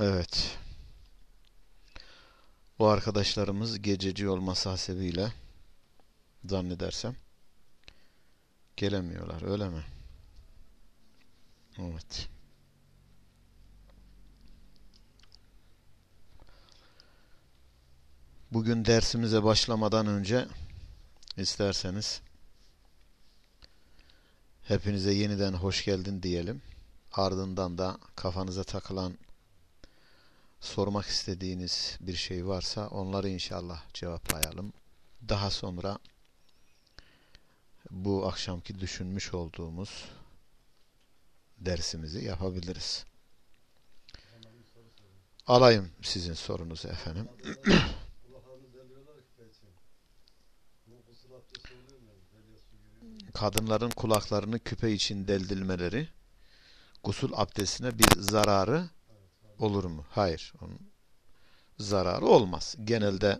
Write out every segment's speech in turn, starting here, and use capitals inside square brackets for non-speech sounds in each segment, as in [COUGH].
Evet. O arkadaşlarımız gececi olması hasebiyle zannedersem gelemiyorlar öyle mi? Evet. Bugün dersimize başlamadan önce isterseniz hepinize yeniden hoş geldin diyelim. Ardından da kafanıza takılan sormak istediğiniz bir şey varsa onları inşallah cevaplayalım. Daha sonra bu akşamki düşünmüş olduğumuz dersimizi yapabiliriz. Alayım sizin sorunuzu efendim. [CLEARS THROAT] Kadınların kulaklarını küpe için deldirmeleri gusül abdestine bir zararı olur mu? Hayır. Onun zararı olmaz. Genelde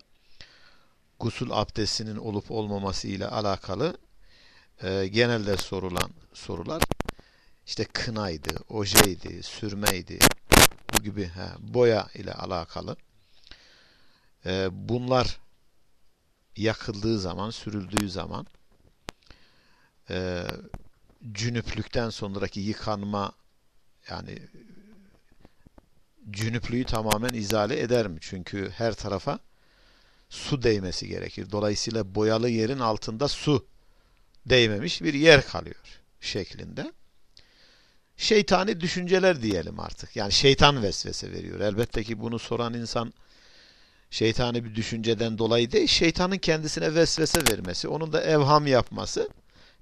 gusül abdestinin olup olmaması ile alakalı e, genelde sorulan sorular işte kınaydı, ojeydi, sürmeydi bu gibi he, boya ile alakalı. E, bunlar yakıldığı zaman, sürüldüğü zaman e, cünüplükten sonraki yıkanma yani cünüplüğü tamamen izale eder mi? Çünkü her tarafa su değmesi gerekir. Dolayısıyla boyalı yerin altında su değmemiş bir yer kalıyor şeklinde. Şeytani düşünceler diyelim artık. Yani şeytan vesvese veriyor. Elbette ki bunu soran insan şeytani bir düşünceden dolayı değil, şeytanın kendisine vesvese vermesi, onun da evham yapması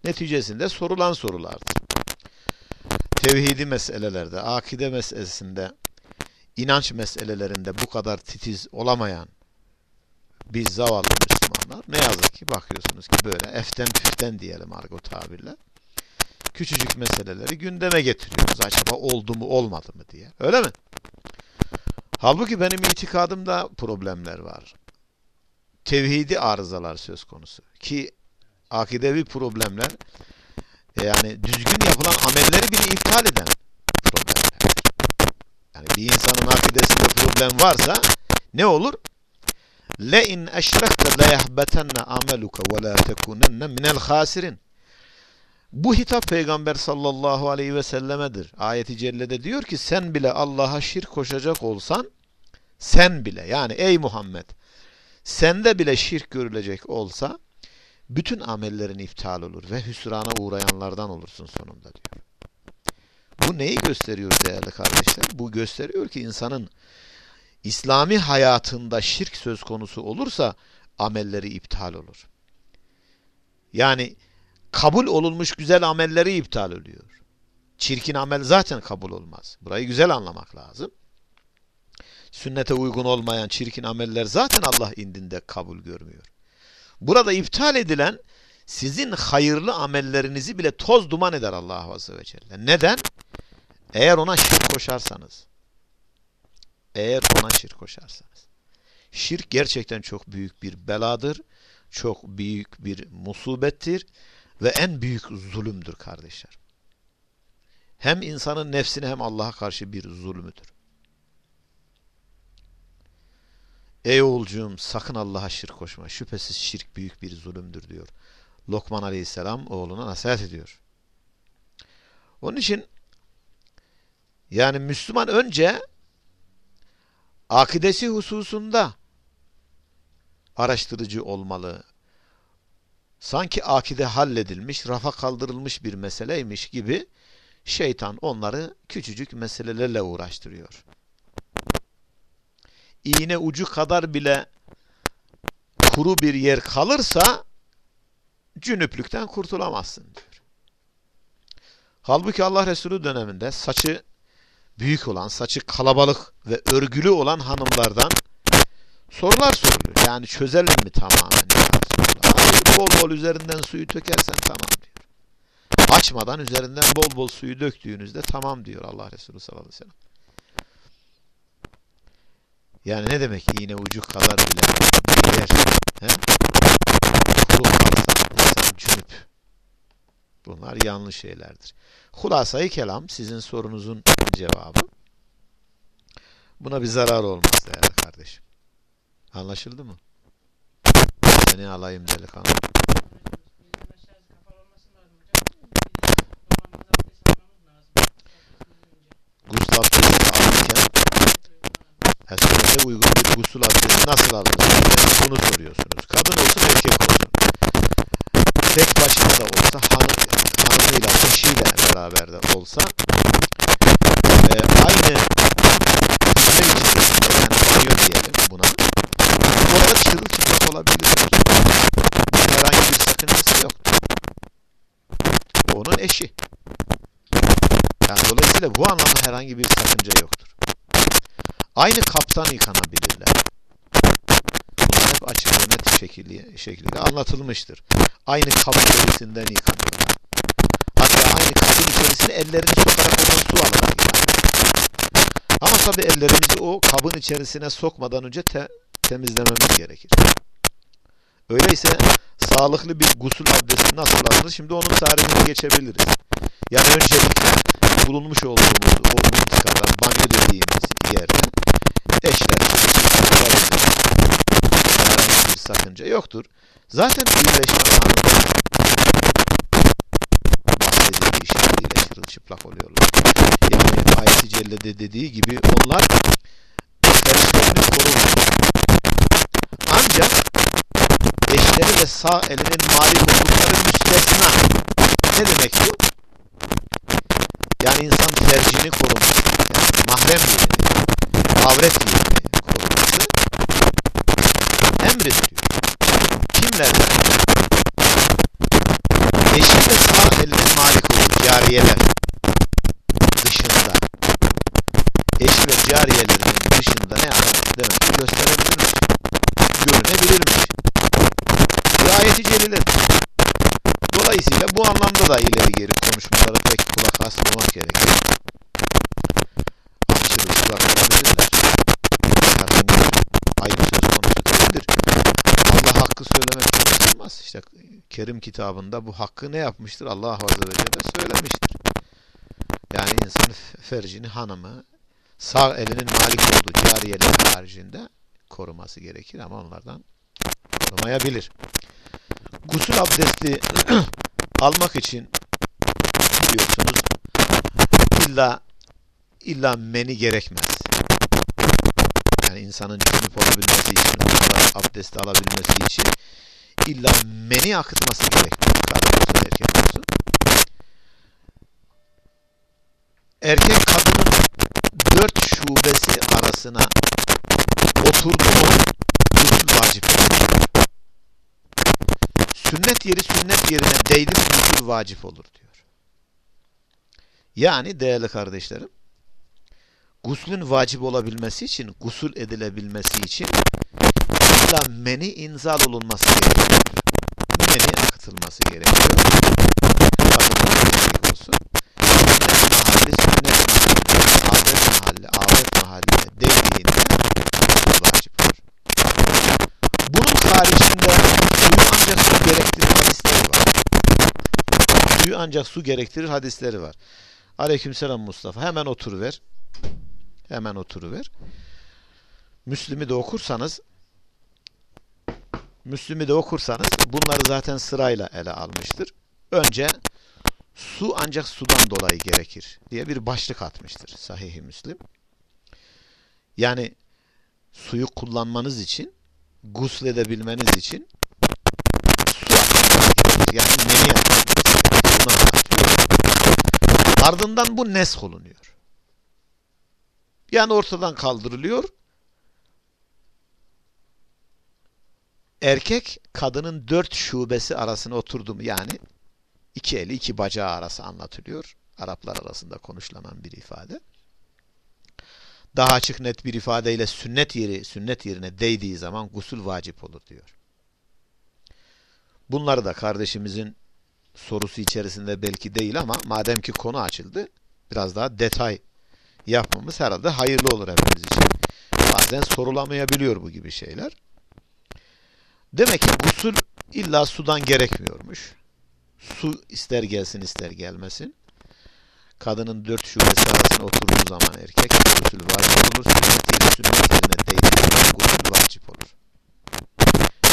neticesinde sorulan sorulardır. Tevhidi meselelerde, akide meselesinde inanç meselelerinde bu kadar titiz olamayan biz zavallı Müslümanlar ne yazık ki bakıyorsunuz ki böyle eften püften diyelim argo tabirle küçücük meseleleri gündeme getiriyoruz. Acaba oldu mu olmadı mı diye. Öyle mi? Halbuki benim itikadımda problemler var. Tevhidi arızalar söz konusu. Ki akidevi problemler yani düzgün yapılan amelleri bile iptal eden yani bir insanın akidesinde problem varsa ne olur? Le in eşrekte le yahbetenne ameluke ve la tekunenne minel hasirin. Bu hitap peygamber sallallahu aleyhi ve sellemedir. Ayeti cellede diyor ki sen bile Allah'a şirk koşacak olsan sen bile yani ey Muhammed sende bile şirk görülecek olsa bütün amellerin iptal olur ve hüsrana uğrayanlardan olursun sonunda diyor. Bu neyi gösteriyor değerli kardeşler? Bu gösteriyor ki insanın İslami hayatında şirk söz konusu olursa amelleri iptal olur. Yani kabul olunmuş güzel amelleri iptal oluyor. Çirkin amel zaten kabul olmaz. Burayı güzel anlamak lazım. Sünnete uygun olmayan çirkin ameller zaten Allah indinde kabul görmüyor. Burada iptal edilen sizin hayırlı amellerinizi bile toz duman eder Allah Azze ve Celle. Neden? Eğer ona şirk koşarsanız. Eğer ona şirk koşarsanız. Şirk gerçekten çok büyük bir beladır. Çok büyük bir musibettir. Ve en büyük zulümdür kardeşler. Hem insanın nefsine hem Allah'a karşı bir zulmüdür. Ey oğulcuğum sakın Allah'a şirk koşma. Şüphesiz şirk büyük bir zulümdür diyor. Lokman Aleyhisselam oğluna nasihat ediyor. Onun için yani Müslüman önce akidesi hususunda araştırıcı olmalı. Sanki akide halledilmiş, rafa kaldırılmış bir meseleymiş gibi şeytan onları küçücük meselelerle uğraştırıyor. İğne ucu kadar bile kuru bir yer kalırsa cünüplükten kurtulamazsın diyor. Halbuki Allah Resulü döneminde saçı büyük olan, saçı kalabalık ve örgülü olan hanımlardan sorular soruluyor. Yani çözelim mi tamamen? Hayır, bol bol üzerinden suyu tökersen tamam diyor. Açmadan üzerinden bol bol suyu döktüğünüzde tamam diyor Allah Resulü sallallahu aleyhi ve sellem. Yani ne demek iğne ucu kadar bile bir yer he? kuru kalsa insan cünüp. Bunlar yanlış şeylerdir. Hulasayı kelam sizin sorunuzun cevabı. Buna bir zarar olmaz değerli kardeşim. Anlaşıldı mı? Seni alayım delikanlı. Abdesti alırken Esnete uygun bir gusül abdesti nasıl alınır? Bunu soruyorsunuz. Kadın olsun erkek olsun. Tek başına da olsa hanı, hanımıyla, eşiyle beraber de olsa e, aynı hücre içerisinde yani banyo diyelim buna. Orada çırılçıplak olabilir. Herhangi bir sakıncası yoktur. Onun eşi. Yani dolayısıyla bu anlamda herhangi bir sakınca yoktur. Aynı kaptan yıkanabilirler. Bunlar hep açık ve net şekilde, şekilde anlatılmıştır. Aynı kap içerisinden yıkanıyorlar. Aynı kabın içerisine ellerini sokarak oradan su alarak. Ama tabi ellerimizi o kabın içerisine sokmadan önce te temizlememiz gerekir. Öyleyse sağlıklı bir gusül abdesti nasıl alınır? Şimdi onun tarifini geçebiliriz. Yani öncelikle bulunmuş olduğumuz o mıntıkada banyo dediğimiz yerde eşler herhangi bir sakınca yoktur. Zaten birleşme anında çırılçıplak oluyorlar. Yani ayet-i cellede dediği gibi onlar ferişlerini korurlar. Ancak eşleri ve sağ elinin malik oldukları müstesna. Ne demek bu? Yani insan tercihini koruması, yani mahrem yerini, avret yerini koruması emrediliyor. Kimlerden? Eşi ve sağ elinin malik olduğu cariyeler eşi ve cariyelerinin dışında ne yapar? Demek ki gösterebilirmiş. Görünebilirmiş. Bu ayeti. Dolayısıyla bu anlamda da ileri geri konuşmalara pek kulak asmamak gerekir. Aşırı kulak olabilirler. Herhangi bir ayıp söz konusu değildir. Allah hakkı söylemek çalışılmaz. İşte Kerim kitabında bu hakkı ne yapmıştır? Allah Azze ve Celle söylemiştir. Yani insan fercini hanımı sağ elinin malik olduğu cariyeler haricinde koruması gerekir ama onlardan korumayabilir. Gusül abdesti [CLEARS THROAT] almak için biliyorsunuz illa illa meni gerekmez. Yani insanın cünüp olabilmesi için, abdesti alabilmesi için illa meni akıtması gerekmez. Kadın olsun, erkek olsun. Erkek kadının dört şubesi arasına oturdu mu gusül vacip olur. Sünnet yeri sünnet yerine değdi mi gusül vacip olur diyor. Yani değerli kardeşlerim guslün vacip olabilmesi için, gusül edilebilmesi için illa meni inzal olunması gerekiyor. Meni akıtılması gerekiyor. Kadınlar olsun. Sünnet mahalli, sünnet mahalli, adet mahalli, adet mahalline değdiğinde vacip olur. Bunun haricinde suyu ancak su gerektirir hadisleri var. Suyu ancak su gerektirir hadisleri var. Aleykümselam Mustafa. Hemen oturuver. Hemen oturuver. Müslüm'ü de okursanız Müslüm'ü de okursanız bunları zaten sırayla ele almıştır. Önce su ancak sudan dolayı gerekir diye bir başlık atmıştır Sahih-i Müslim. Yani suyu kullanmanız için gusledebilmeniz için su atmanız gerekir. Yani neni atmanız Ardından bu nesk olunuyor. Yani ortadan kaldırılıyor. Erkek kadının dört şubesi arasına oturdu mu yani iki eli iki bacağı arası anlatılıyor. Araplar arasında konuşulan bir ifade. Daha açık net bir ifadeyle sünnet yeri sünnet yerine değdiği zaman gusül vacip olur diyor. Bunları da kardeşimizin sorusu içerisinde belki değil ama madem ki konu açıldı biraz daha detay yapmamız herhalde hayırlı olur hepimiz için. Bazen sorulamayabiliyor bu gibi şeyler. Demek ki gusül illa sudan gerekmiyormuş. Su ister gelsin ister gelmesin. kadının dört şubesi arasında oturduğu zaman erkek gusül vacip olur. Sünnetiyle sünnet yerine değdiği zaman gusül vacip olur.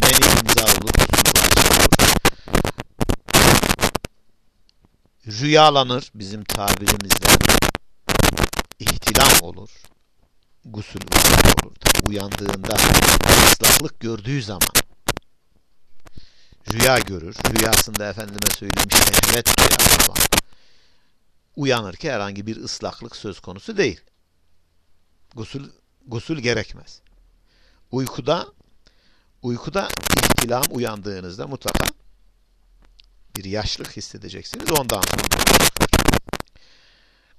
Meni imza olur, gusül vacip olur. Rüyalanır bizim tabirimizde ihtilam olur. Gusül olur. Uyandığında ıslaklık gördüğü zaman rüya görür. Rüyasında efendime söyleyeyim şehvet duyar ama uyanırken herhangi bir ıslaklık söz konusu değil. Gusül, gusül gerekmez. Uykuda uykuda ihtilam uyandığınızda mutlaka bir yaşlık hissedeceksiniz. Ondan sonra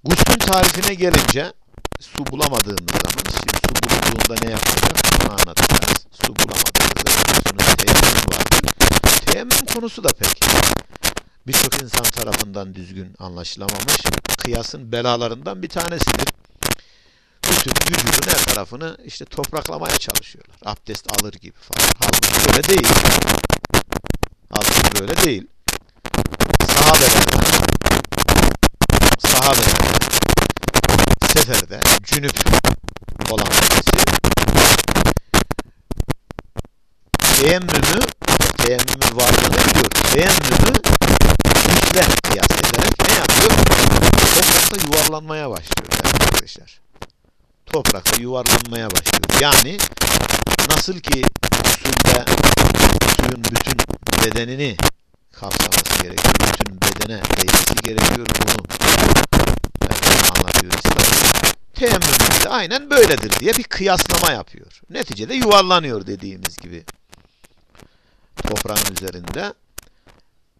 Guslün tarifine gelince su bulamadığımız zaman şimdi su bulunduğunda ne yapacağız? Bunu anlatacağız. Su bulamadığımızda guslünün teyemmüm vardır. Teyemmüm konusu da pek birçok insan tarafından düzgün anlaşılamamış. Kıyasın belalarından bir tanesidir. Bütün vücudun her tarafını işte topraklamaya çalışıyorlar. Abdest alır gibi falan. Halbuki böyle değil. Halbuki böyle değil. Sahabeler sahabeler seferde cünüp olan birisi teyemmümü teyemmümün varlığını biliyor. Teyemmümü güçle kıyas ederek ne yapıyor? Toprakta yuvarlanmaya başlıyor arkadaşlar. Toprakta yuvarlanmaya başlıyor. Yani nasıl ki suyun bütün bedenini kapsaması gerekiyor. Bütün bedene değmesi gerekiyor. Bunu anlatıyor İslam. Teyemmümümüzde aynen böyledir diye bir kıyaslama yapıyor. Neticede yuvarlanıyor dediğimiz gibi toprağın üzerinde.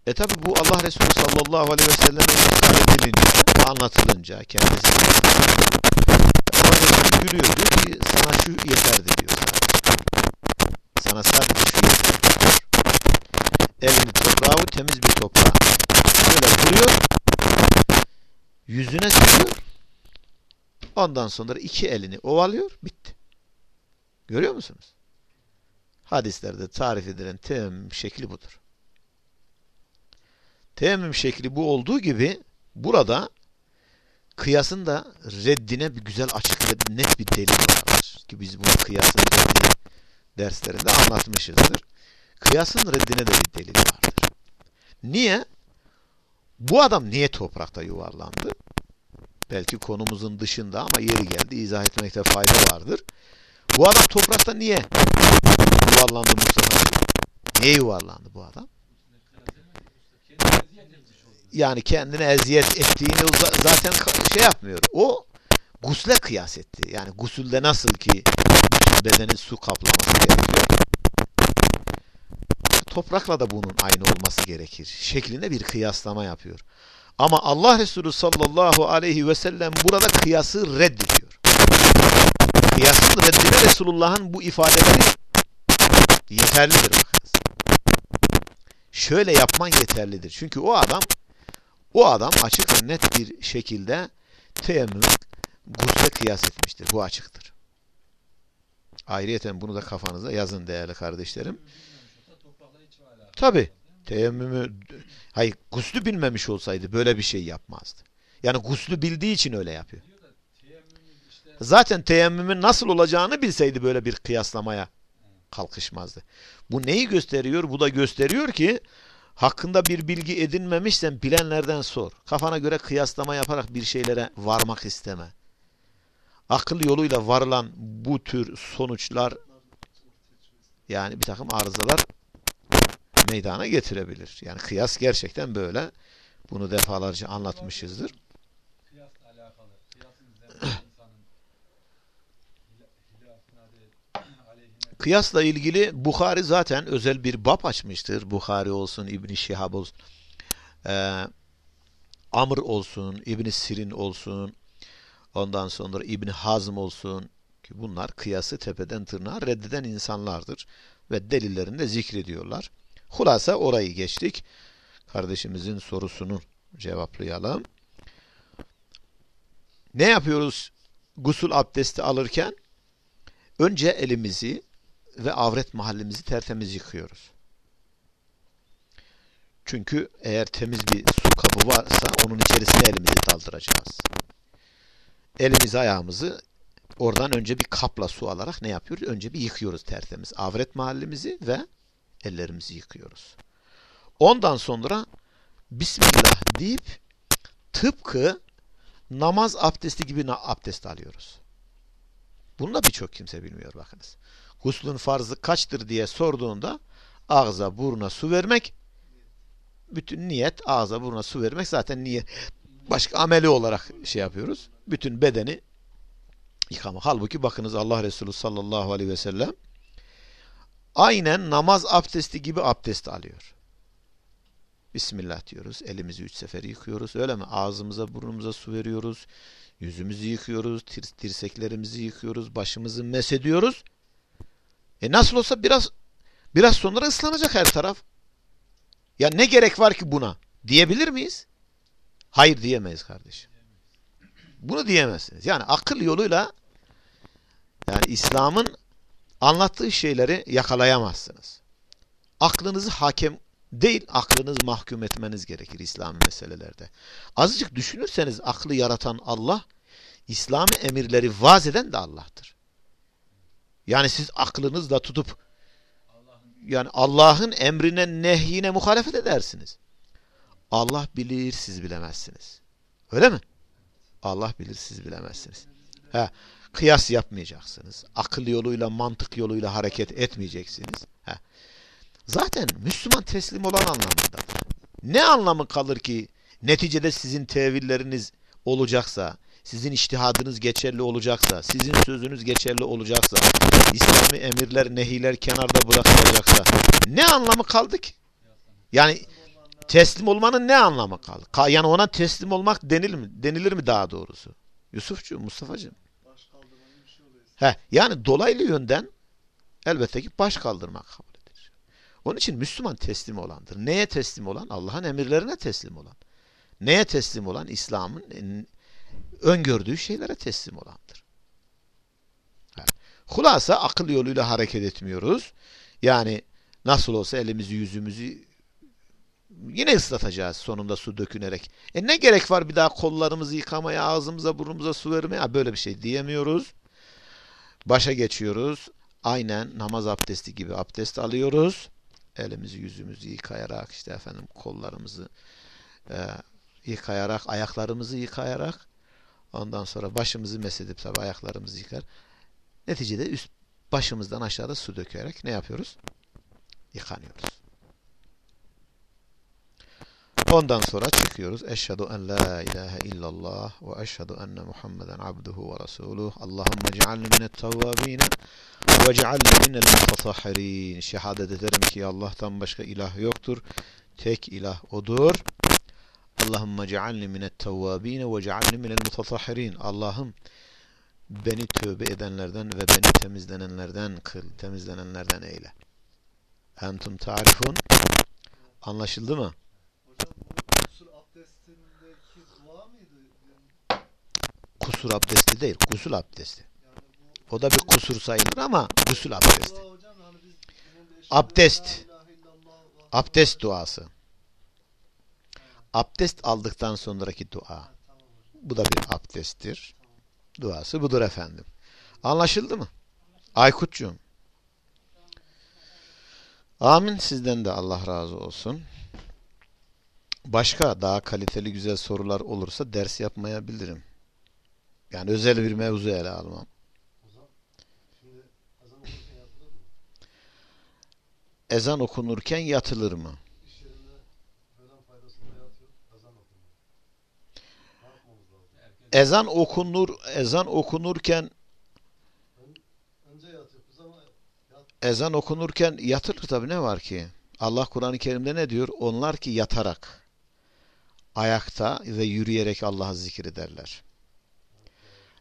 E tabi bu Allah Resulü sallallahu aleyhi ve selleme ısrar anlatılınca kendisi Allah Resulü gülüyor diyor ki sana şu yeterdi diyor sadece. Sana sadece şu yeterdi diyor. Elini toprağı temiz bir toprağa böyle vuruyor yüzüne sürüyor ondan sonra iki elini ovalıyor bitti. Görüyor musunuz? Hadislerde tarif edilen teyemmüm şekli budur. Teyemmüm şekli bu olduğu gibi burada kıyasın da reddine bir güzel açık ve net bir delil vardır. Ki biz bunu kıyasın derslerinde anlatmışızdır. Kıyasın reddine de bir delil vardır. Niye? Bu adam niye toprakta yuvarlandı? Belki konumuzun dışında ama yeri geldi izah etmekte fayda vardır. Bu adam toprakta niye yuvarlandı Mustafa? Niye yuvarlandı bu adam? Yani kendine eziyet ettiğini zaten şey yapmıyor. O gusle kıyas etti. Yani gusülde nasıl ki bedenin su kaplaması gerekiyor. Toprakla da bunun aynı olması gerekir. Şeklinde bir kıyaslama yapıyor. Ama Allah Resulü sallallahu aleyhi ve sellem burada kıyası reddediyor. Kıyasın reddine Resulullah'ın bu ifadeleri yeterlidir bakınız. Şöyle yapman yeterlidir. Çünkü o adam o adam açık ve net bir şekilde teyemmüm gusle kıyas etmiştir. Bu açıktır. Ayrıyeten bunu da kafanıza yazın değerli kardeşlerim. Tabi. Teyemmümü hayır guslü bilmemiş olsaydı böyle bir şey yapmazdı. Yani guslü bildiği için öyle yapıyor. Zaten teyemmümün nasıl olacağını bilseydi böyle bir kıyaslamaya kalkışmazdı. Bu neyi gösteriyor? Bu da gösteriyor ki hakkında bir bilgi edinmemişsen bilenlerden sor. Kafana göre kıyaslama yaparak bir şeylere varmak isteme. Akıl yoluyla varılan bu tür sonuçlar yani bir takım arızalar meydana getirebilir. Yani kıyas gerçekten böyle. Bunu defalarca anlatmışızdır. Kıyasla [CLEARS THROAT] ilgili Bukhari zaten özel bir bab açmıştır. Bukhari olsun, İbn Şihab olsun, e, Amr olsun, İbn Sirin olsun, ondan sonra İbn Hazm olsun ki bunlar kıyası tepeden tırnağa reddeden insanlardır ve delillerini de zikrediyorlar. Hulasa orayı geçtik. Kardeşimizin sorusunu cevaplayalım. Ne yapıyoruz gusül abdesti alırken? Önce elimizi ve avret mahallimizi tertemiz yıkıyoruz. Çünkü eğer temiz bir su kabı varsa onun içerisine elimizi daldıracağız. Elimizi ayağımızı oradan önce bir kapla su alarak ne yapıyoruz? Önce bir yıkıyoruz tertemiz. Avret mahallimizi ve ellerimizi yıkıyoruz. Ondan sonra Bismillah deyip tıpkı namaz abdesti gibi abdest alıyoruz. Bunu da birçok kimse bilmiyor bakınız. Guslun farzı kaçtır diye sorduğunda ağza buruna su vermek bütün niyet ağza buruna su vermek zaten niyet başka ameli olarak şey yapıyoruz. Bütün bedeni yıkama. Halbuki bakınız Allah Resulü sallallahu aleyhi ve sellem aynen namaz abdesti gibi abdest alıyor. Bismillah diyoruz. Elimizi üç sefer yıkıyoruz. Öyle mi? Ağzımıza burnumuza su veriyoruz. Yüzümüzü yıkıyoruz. Dirseklerimizi yıkıyoruz. Başımızı mesediyoruz. E nasıl olsa biraz biraz sonra ıslanacak her taraf. Ya ne gerek var ki buna? Diyebilir miyiz? Hayır diyemeyiz kardeşim. Bunu diyemezsiniz. Yani akıl yoluyla yani İslam'ın anlattığı şeyleri yakalayamazsınız. Aklınızı hakem değil, aklınız mahkum etmeniz gerekir İslam meselelerde. Azıcık düşünürseniz aklı yaratan Allah, İslami emirleri vaz eden de Allah'tır. Yani siz aklınızla tutup yani Allah'ın emrine nehyine muhalefet edersiniz. Allah bilir siz bilemezsiniz. Öyle mi? Allah bilir siz bilemezsiniz. He, kıyas yapmayacaksınız. Akıl yoluyla mantık yoluyla hareket etmeyeceksiniz. He. Zaten Müslüman teslim olan anlamındadır. Ne anlamı kalır ki neticede sizin tevilleriniz olacaksa, sizin iştihadınız geçerli olacaksa, sizin sözünüz geçerli olacaksa, İslami emirler, nehiler kenarda bırakılacaksa ne anlamı kaldı ki? Yani teslim olmanın ne anlamı kaldı? Yani ona teslim olmak denilir mi? Denilir mi daha doğrusu? Yusufcuğum, Mustafa'cığım. He, yani dolaylı yönden elbette ki baş kaldırmak kabul edilir. Onun için Müslüman teslim olandır. Neye teslim olan? Allah'ın emirlerine teslim olan. Neye teslim olan? İslam'ın öngördüğü şeylere teslim olandır. Hulasa akıl yoluyla hareket etmiyoruz. Yani nasıl olsa elimizi yüzümüzü yine ıslatacağız sonunda su dökünerek. E ne gerek var bir daha kollarımızı yıkamaya, ağzımıza, burnumuza su vermeye? Böyle bir şey diyemiyoruz. Başa geçiyoruz. Aynen namaz abdesti gibi abdest alıyoruz. Elimizi yüzümüzü yıkayarak işte efendim kollarımızı e, yıkayarak, ayaklarımızı yıkayarak ondan sonra başımızı mesedip tabi ayaklarımızı yıkar. Neticede üst başımızdan aşağıda su dökerek ne yapıyoruz? Yıkanıyoruz. Ondan sonra çıkıyoruz. Eşhedü en la ilahe illallah ve eşhedü enne Muhammeden abduhu ve resuluh. Allahümme cealni minet tevvabine ve cealni minel mutatahhirin. Şehadet ederim ki Allah'tan başka ilah yoktur. Tek ilah odur. Allahümme cealni minet tevvabine ve cealni minel mutatahhirin. Allah'ım beni tövbe edenlerden ve beni temizlenenlerden kıl. Temizlenenlerden eyle. Entum tarifun. Anlaşıldı mı? Kusur abdesti değil, gusül abdesti. O da bir kusur sayılır ama gusül abdesti. Abdest. Abdest duası. Abdest aldıktan sonraki dua. Bu da bir abdesttir. Duası budur efendim. Anlaşıldı mı? Aykutcuğum. Amin. Sizden de Allah razı olsun. Başka daha kaliteli güzel sorular olursa ders yapmayabilirim. Yani özel bir mevzu ele almam. Ezan okunurken yatılır mı? Ezan okunur, ezan okunurken ezan okunurken yatılır tabi ne var ki? Allah Kur'an-ı Kerim'de ne diyor? Onlar ki yatarak, ayakta ve yürüyerek Allah'ı zikrederler.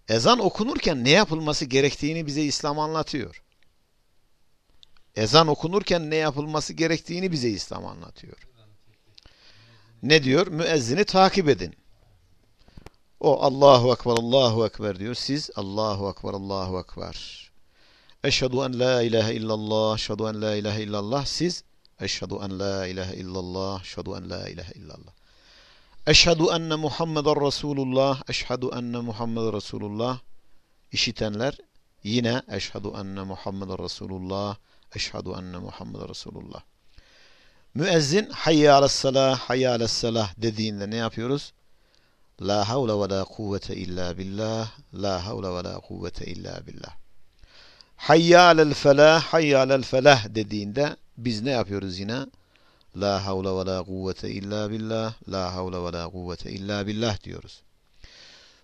Ezan okunurken ne yapılması gerektiğini bize İslam anlatıyor. Ezan okunurken ne yapılması gerektiğini bize İslam anlatıyor. Ne diyor? Müezzini takip edin. O Allahu Ekber, Allahu Ekber diyor. Siz Allahu Ekber, Allahu Ekber. Eşhedü en la ilahe illallah, eşhedü en la ilahe illallah. Siz Eşhedü en la ilahe illallah. Eşhedü en la ilahe illallah. Eşhedü enne Muhammeden Resulullah. Eşhedü enne Muhammeden Resulullah. İşitenler yine eşhedü enne Muhammeden Resulullah. Eşhedü enne Muhammeden Resulullah. Müezzin hayye alesselah, hayye alesselah dediğinde ne yapıyoruz? La havle ve la kuvvete illa billah. La havle ve la kuvvete illa billah. Hayye alel felah, hayye alel felah dediğinde biz ne yapıyoruz yine? La havle ve la kuvvete illa billah. La havle ve la kuvvete illa billah diyoruz.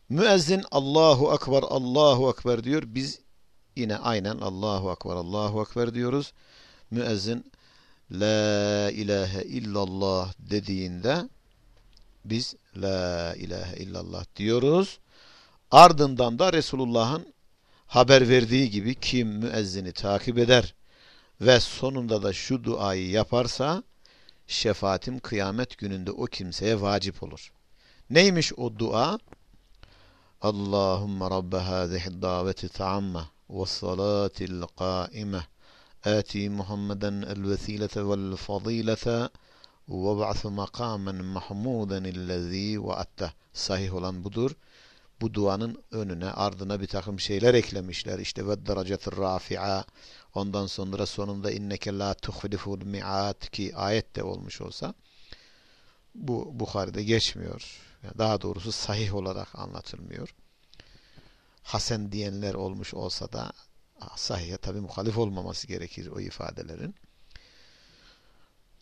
Müezzin Allahu Ekber, Allahu Ekber diyor. Biz yine aynen Allahu Ekber, Allahu Ekber diyoruz. Müezzin La ilahe illallah dediğinde biz La ilahe illallah diyoruz. Ardından da Resulullah'ın haber verdiği gibi kim müezzini takip eder ve sonunda da şu duayı yaparsa şefaatim kıyamet gününde o kimseye vacip olur. Neymiş o dua? Allahümme rabbe hâzihi daveti ta'amme ve salatil qâime آتي محمدا الوسيلة والفضيلة وبعث مقاما محمودا الذي وعدته sahih olan budur. Bu duanın önüne ardına bir takım şeyler eklemişler. İşte ve derecetür rafi'a ondan sonra sonunda inneke la tuhliful mi'at ki ayette olmuş olsa bu Bukhari'de geçmiyor. Yani daha doğrusu sahih olarak anlatılmıyor. Hasen diyenler olmuş olsa da sahihe tabi muhalif olmaması gerekir o ifadelerin.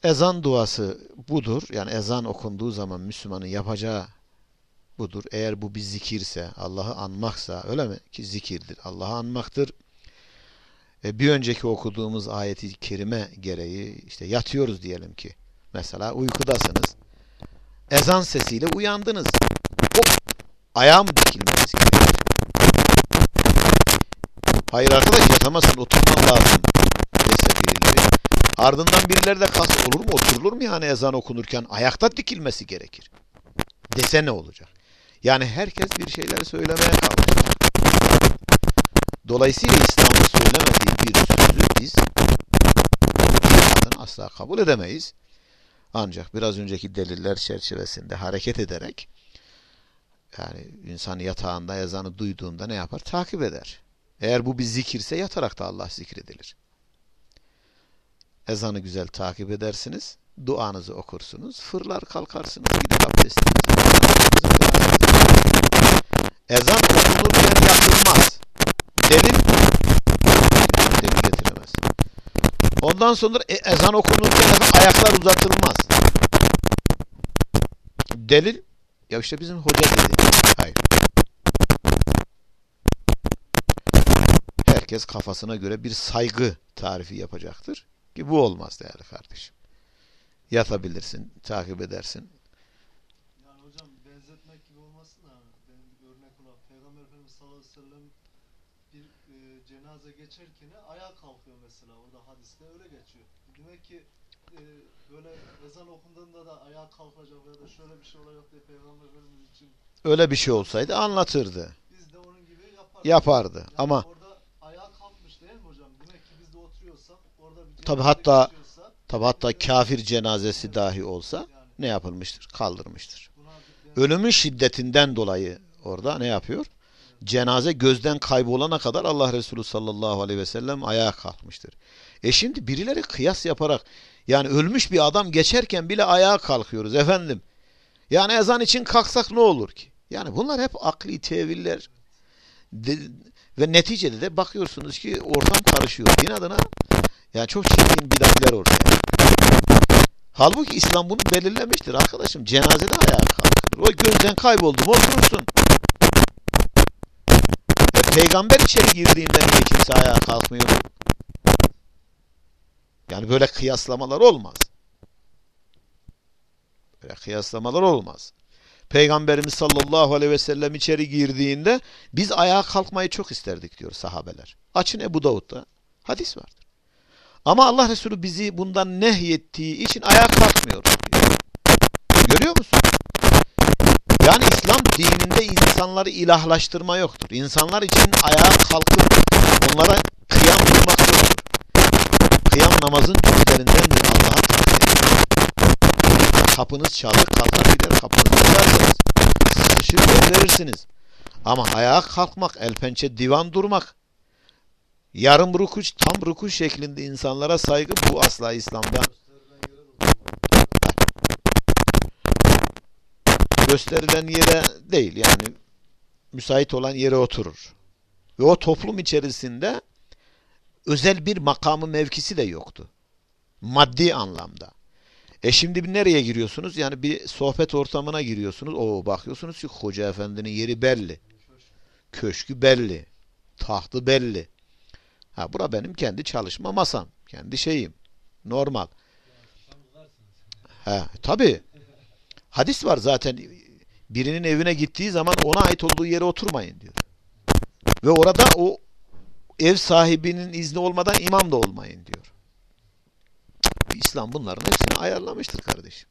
Ezan duası budur. Yani ezan okunduğu zaman Müslümanın yapacağı budur. Eğer bu bir zikirse, Allah'ı anmaksa, öyle mi? Ki zikirdir. Allah'ı anmaktır. E, bir önceki okuduğumuz ayeti kerime gereği işte yatıyoruz diyelim ki. Mesela uykudasınız. Ezan sesiyle uyandınız. O ayağım dikilmeniz gerekir. Hayır arkadaş yatamazsın oturman lazım. Ardından birileri de kalsın olur mu oturulur mu yani ezan okunurken ayakta dikilmesi gerekir. Dese ne olacak? Yani herkes bir şeyler söylemeye kalkıyor. Dolayısıyla İslam'ın söylemediği bir sözü biz zaten asla kabul edemeyiz. Ancak biraz önceki deliller çerçevesinde hareket ederek yani insan yatağında ezanı duyduğunda ne yapar? Takip eder. Eğer bu bir zikirse yatarak da Allah zikredilir. Ezanı güzel takip edersiniz, duanızı okursunuz, fırlar kalkarsınız, gider abdestinizi Ezan okunurken yapılmaz. Delil, delil getiremez. Ondan sonra e, ezan okunurken ayaklar uzatılmaz. Delil, ya işte bizim hoca dedi. Hayır. herkes kafasına göre bir saygı tarifi yapacaktır. Ki bu olmaz değerli kardeşim. Yatabilirsin, takip edersin. Yani hocam benzetmek gibi olmasın da benim bir örnek olarak Peygamber Efendimiz sallallahu aleyhi ve sellem bir e, cenaze geçerken ayağa kalkıyor mesela orada hadiste öyle geçiyor. Demek ki e, böyle ezan okunduğunda da ayağa kalkacak ya da şöyle bir şey olacak diye Peygamber Efendimiz için öyle bir şey olsaydı anlatırdı. Biz de onun gibi yapardık. Yapardı. Yani Ama orada ayağa kalkmış değil mi hocam? Demek ki biz de oturuyorsak orada bir Tabi hatta tabi hatta kafir cenazesi dahi olsa yani ne yapılmıştır? Kaldırmıştır. Ölümün şiddetinden dolayı orada ne yapıyor? Cenaze gözden kaybolana kadar Allah Resulü sallallahu aleyhi ve sellem ayağa kalkmıştır. E şimdi birileri kıyas yaparak yani ölmüş bir adam geçerken bile ayağa kalkıyoruz efendim. Yani ezan için kalksak ne olur ki? Yani bunlar hep akli teviller. De- ve neticede de bakıyorsunuz ki ortam karışıyor. Din adına yani çok çirkin bidatler ortaya. Halbuki İslam bunu belirlemiştir arkadaşım. Cenazede ayağa kalkılır. O gözden kayboldu mu oturursun. Peygamber içeri girdiğinde niye kimse ayağa kalkmıyor? Yani böyle kıyaslamalar olmaz. Böyle kıyaslamalar olmaz. Peygamberimiz sallallahu aleyhi ve sellem içeri girdiğinde biz ayağa kalkmayı çok isterdik diyor sahabeler. Açın Ebu Davud'da hadis vardır. Ama Allah Resulü bizi bundan nehyettiği için ayağa kalkmıyor. Görüyor musun? Yani İslam dininde insanları ilahlaştırma yoktur. İnsanlar için ayağa kalkıp onlara kıyam durmak yoktur. Kıyam namazın cüzlerindendir. Allah'a Kapınız çalır, kalkar gider kapınızı açarsınız. Sıkışır yer verirsiniz. Ama ayağa kalkmak, el pençe divan durmak, yarım rukuş, tam rukuş şeklinde insanlara saygı bu asla İslam'da gösterilen yere değil yani müsait olan yere oturur. Ve o toplum içerisinde özel bir makamı mevkisi de yoktu. Maddi anlamda. E şimdi bir nereye giriyorsunuz? Yani bir sohbet ortamına giriyorsunuz. O bakıyorsunuz ki hoca efendinin yeri belli. Köşkü belli. Tahtı belli. Ha bura benim kendi çalışma masam. Kendi şeyim. Normal. Ha tabii. Hadis var zaten. Birinin evine gittiği zaman ona ait olduğu yere oturmayın diyor. Ve orada o ev sahibinin izni olmadan imam da olmayın diyor. İslam bunların hepsini ayarlamıştır kardeşim.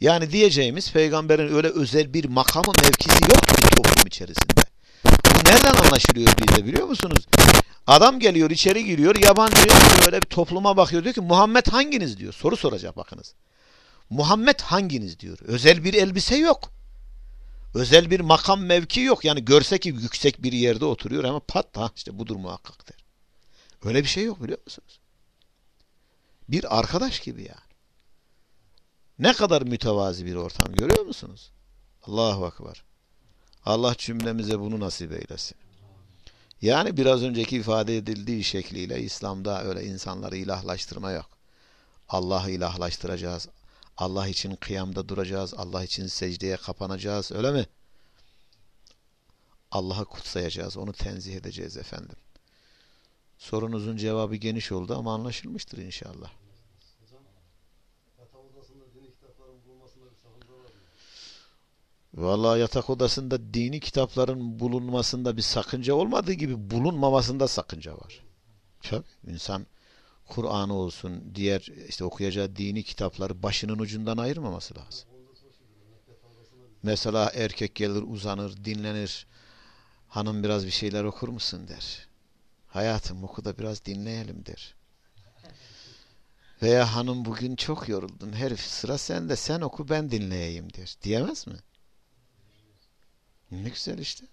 Yani diyeceğimiz peygamberin öyle özel bir makamı mevkisi yok bir toplum içerisinde. Bu nereden anlaşılıyor bize biliyor musunuz? Adam geliyor içeri giriyor yabancı böyle bir topluma bakıyor diyor ki Muhammed hanginiz diyor. Soru soracak bakınız. Muhammed hanginiz diyor. Özel bir elbise yok. Özel bir makam mevki yok. Yani görse ki yüksek bir yerde oturuyor ama pat ha işte budur muhakkak der. Öyle bir şey yok biliyor musunuz? Bir arkadaş gibi yani. Ne kadar mütevazi bir ortam görüyor musunuz? Allahu Akbar. Allah cümlemize bunu nasip eylesin. Yani biraz önceki ifade edildiği şekliyle İslam'da öyle insanları ilahlaştırma yok. Allah'ı ilahlaştıracağız. Allah için kıyamda duracağız. Allah için secdeye kapanacağız. Öyle mi? Allah'ı kutsayacağız. Onu tenzih edeceğiz efendim. Sorunuzun cevabı geniş oldu ama anlaşılmıştır inşallah. Vallahi yatak odasında dini kitapların bulunmasında bir sakınca olmadığı gibi bulunmamasında sakınca var. Tabii insan Kur'an'ı olsun, diğer işte okuyacağı dini kitapları başının ucundan ayırmaması lazım. Mesela erkek gelir uzanır, dinlenir. Hanım biraz bir şeyler okur musun der. Hayatım oku da biraz dinleyelim der. Veya hanım bugün çok yoruldun herif sıra sende sen oku ben dinleyeyim der. Diyemez mi? Ne güzel işte.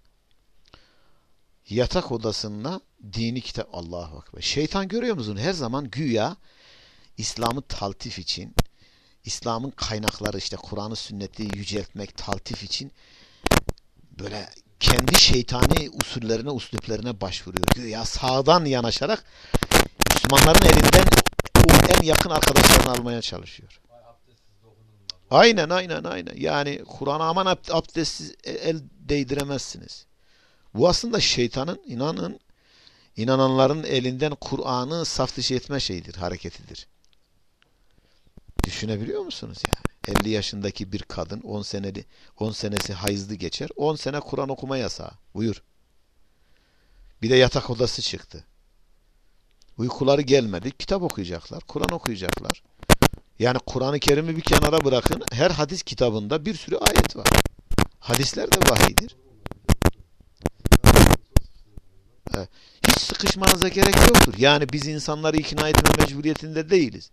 Yatak odasında dini kitap Allahu Ekber. Şeytan görüyor musun? Her zaman güya İslam'ı taltif için İslam'ın kaynakları işte Kur'an'ı sünneti yüceltmek, taltif için böyle kendi şeytani usullerine, usluplerine başvuruyor. Güya sağdan yanaşarak Müslümanların elinden o en yakın arkadaşlarını almaya çalışıyor. Aynen aynen aynen. Yani Kur'an'a aman abdestsiz el değdiremezsiniz. Bu aslında şeytanın inanın inananların elinden Kur'an'ı saf dışı etme şeyidir, hareketidir. Düşünebiliyor musunuz yani? 50 yaşındaki bir kadın 10 seneli 10 senesi hayızlı geçer. 10 sene Kur'an okuma yasağı. Buyur. Bir de yatak odası çıktı. Uykuları gelmedi. Kitap okuyacaklar. Kur'an okuyacaklar. Yani Kur'an-ı Kerim'i bir kenara bırakın. Her hadis kitabında bir sürü ayet var. Hadisler de vahiydir. Hiç sıkışmanıza gerek yoktur. Yani biz insanları ikna etme mecburiyetinde değiliz.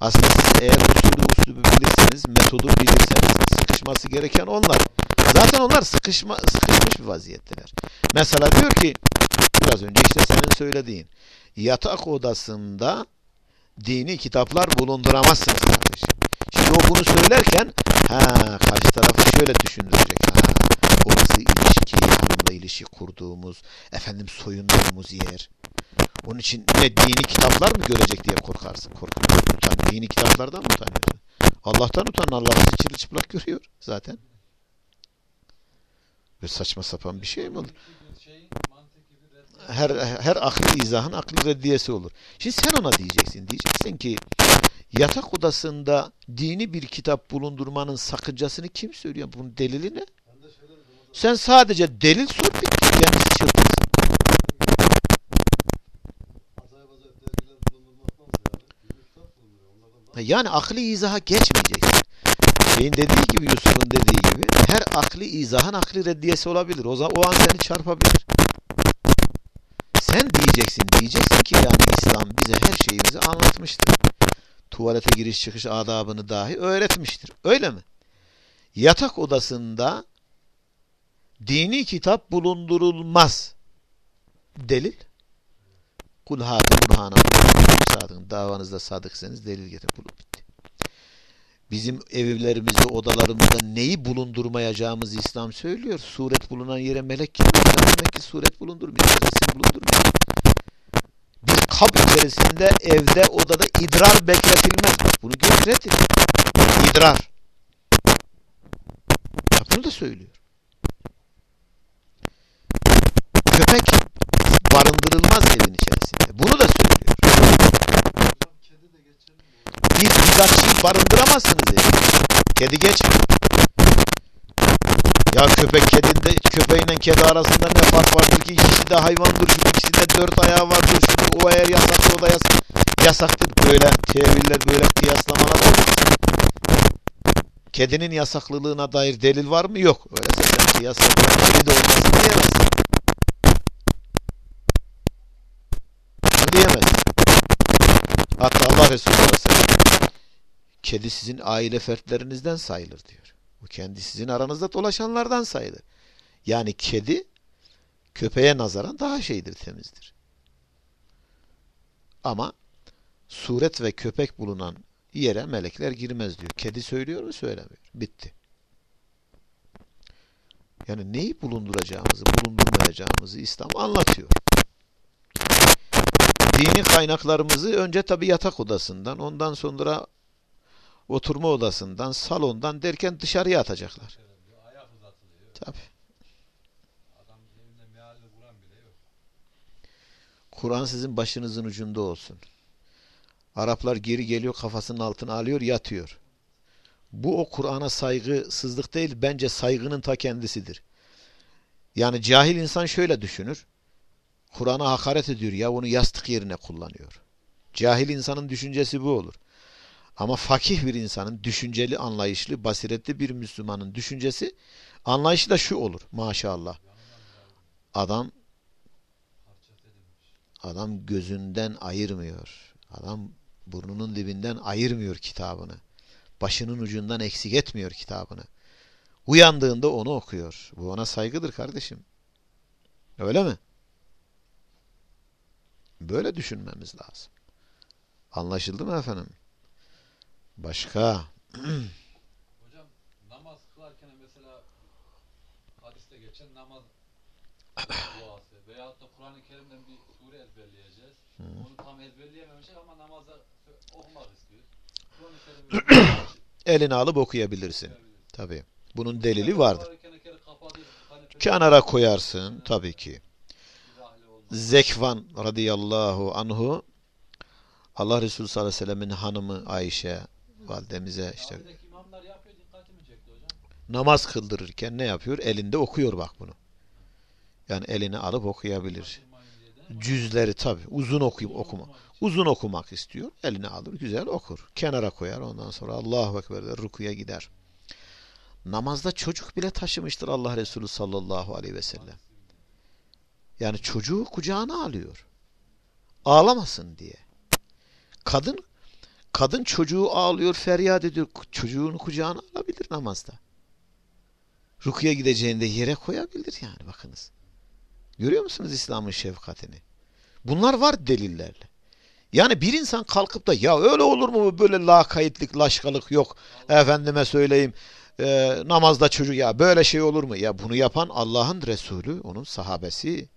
Aslında siz eğer usulü usulü bilirseniz, metodu bilirseniz sıkışması gereken onlar. Zaten onlar sıkışma, sıkışmış bir vaziyetteler. Mesela diyor ki biraz önce işte senin söylediğin yatak odasında dini kitaplar bulunduramazsınız kardeşim. Şimdi o bunu söylerken ha karşı tarafı şöyle düşündürecek. Ha, orası ilişki, hanımla ilişki kurduğumuz, efendim soyunduğumuz yer. Onun için ne dini kitaplar mı görecek diye korkarsın. Korkuyorsun. Utan. Dini kitaplardan mı utanıyorsun? Allah'tan utan. Allah bizi çıplak görüyor zaten. Ve saçma sapan bir şey mi olur? Her, her akli izahın akli reddiyesi olur. Şimdi sen ona diyeceksin. Diyeceksin ki yatak odasında dini bir kitap bulundurmanın sakıncasını kim söylüyor? Bunun delili ne? Sen sadece delil sor bitti. Kendisi çırpınsın. Yani akli izaha geçmeyeceksin. Şeyin dediği gibi Yusuf'un dediği gibi her akli izahın akli reddiyesi olabilir. O zaman o an seni çarpabilir. Sen diyeceksin, diyeceksin ki yani İslam bize her şeyimizi anlatmıştır. tuvalete giriş çıkış adabını dahi öğretmiştir. Öyle mi? Yatak odasında dini kitap bulundurulmaz. Delil? Kul hâti burhanakum sadıkın. Davanızda sadıksanız delil getir. Bulup bitti. Bizim evlerimizi, odalarımızda neyi bulundurmayacağımızı İslam söylüyor. Suret bulunan yere melek girmiyor. Demek ki suret bulundurmuyor. Resim bulundurmuyor. Bir kap içerisinde, evde, odada idrar bekletilmez. Bunu gösteredir. İdrar. Bunu da söylüyor. Köpek barındırılmaz evin içerisinde. Bunu da söylüyor. Bir bidatçıyı barındıramazsınız evin Kedi geçmiyor. Ya köpek kedinde, köpeğinle kedi arasında ne fark vardır ki ikisi de hayvandır, şu ikisi de dört ayağı vardır, şu o eğer yasaklı o da yasak, yasaktır. Böyle teviller, böyle kıyaslamalar olmaz. Kedinin yasaklılığına dair delil var mı? Yok. Öyleyse sen kıyasla kedi de olmasın diyemezsin. Bunu diyemezsin. Hatta Allah Resulü sallallahu aleyhi ve sellem kedi sizin aile fertlerinizden sayılır diyor. Bu kendi sizin aranızda dolaşanlardan sayılır. Yani kedi köpeğe nazaran daha şeydir, temizdir. Ama suret ve köpek bulunan yere melekler girmez diyor. Kedi söylüyor mu? Söylemiyor. Bitti. Yani neyi bulunduracağımızı, bulundurmayacağımızı İslam anlatıyor. Dini kaynaklarımızı önce tabi yatak odasından, ondan sonra oturma odasından, salondan derken dışarıya atacaklar. Tabi. Kur'an sizin başınızın ucunda olsun. Araplar geri geliyor kafasının altına alıyor yatıyor. Bu o Kur'an'a saygısızlık değil bence saygının ta kendisidir. Yani cahil insan şöyle düşünür. Kur'an'a hakaret ediyor ya onu yastık yerine kullanıyor. Cahil insanın düşüncesi bu olur. Ama fakih bir insanın düşünceli, anlayışlı, basiretli bir Müslümanın düşüncesi anlayışı da şu olur maşallah. Adam. Adam gözünden ayırmıyor. Adam burnunun dibinden ayırmıyor kitabını. Başının ucundan eksik etmiyor kitabını. Uyandığında onu okuyor. Bu ona saygıdır kardeşim. Öyle mi? Böyle düşünmemiz lazım. Anlaşıldı mı efendim? Başka? [CLEARS THROAT] Hocam namaz kılarken mesela hadiste geçen namaz [CLEARS THROAT] duası veyahut da Kur'an-ı Kerim'den bir sure ezberleyeceğiz. Onu tam ezberleyememişiz ama namaza okumak Kerim'i [CLEARS THROAT] Elini alıp okuyabilirsin. Tabii. Bunun delili vardır. Kanepede Kenara koyarsın tabii ki. Zekvan radıyallahu anhu Allah Resulü sallallahu aleyhi ve sellemin hanımı Ayşe validemize işte yapıyor namaz kıldırırken ne yapıyor? Elinde okuyor bak bunu. Yani elini alıp okuyabilir. Cüzleri tabi uzun okuyup okuma. Uzun okumak istiyor. Elini alır güzel okur. Kenara koyar ondan sonra Allahu Ekber der rukuya gider. Namazda çocuk bile taşımıştır Allah Resulü sallallahu aleyhi ve sellem. Yani çocuğu kucağına alıyor. Ağlamasın diye. Kadın kadın çocuğu ağlıyor, feryat ediyor. Çocuğunu kucağına alabilir namazda. Rukuya gideceğinde yere koyabilir yani bakınız. Görüyor musunuz İslam'ın şefkatini? Bunlar var delillerle. Yani bir insan kalkıp da ya öyle olur mu böyle lakaytlık, laşkalık yok. Efendime söyleyeyim e, namazda çocuk ya böyle şey olur mu? Ya bunu yapan Allah'ın Resulü, onun sahabesi.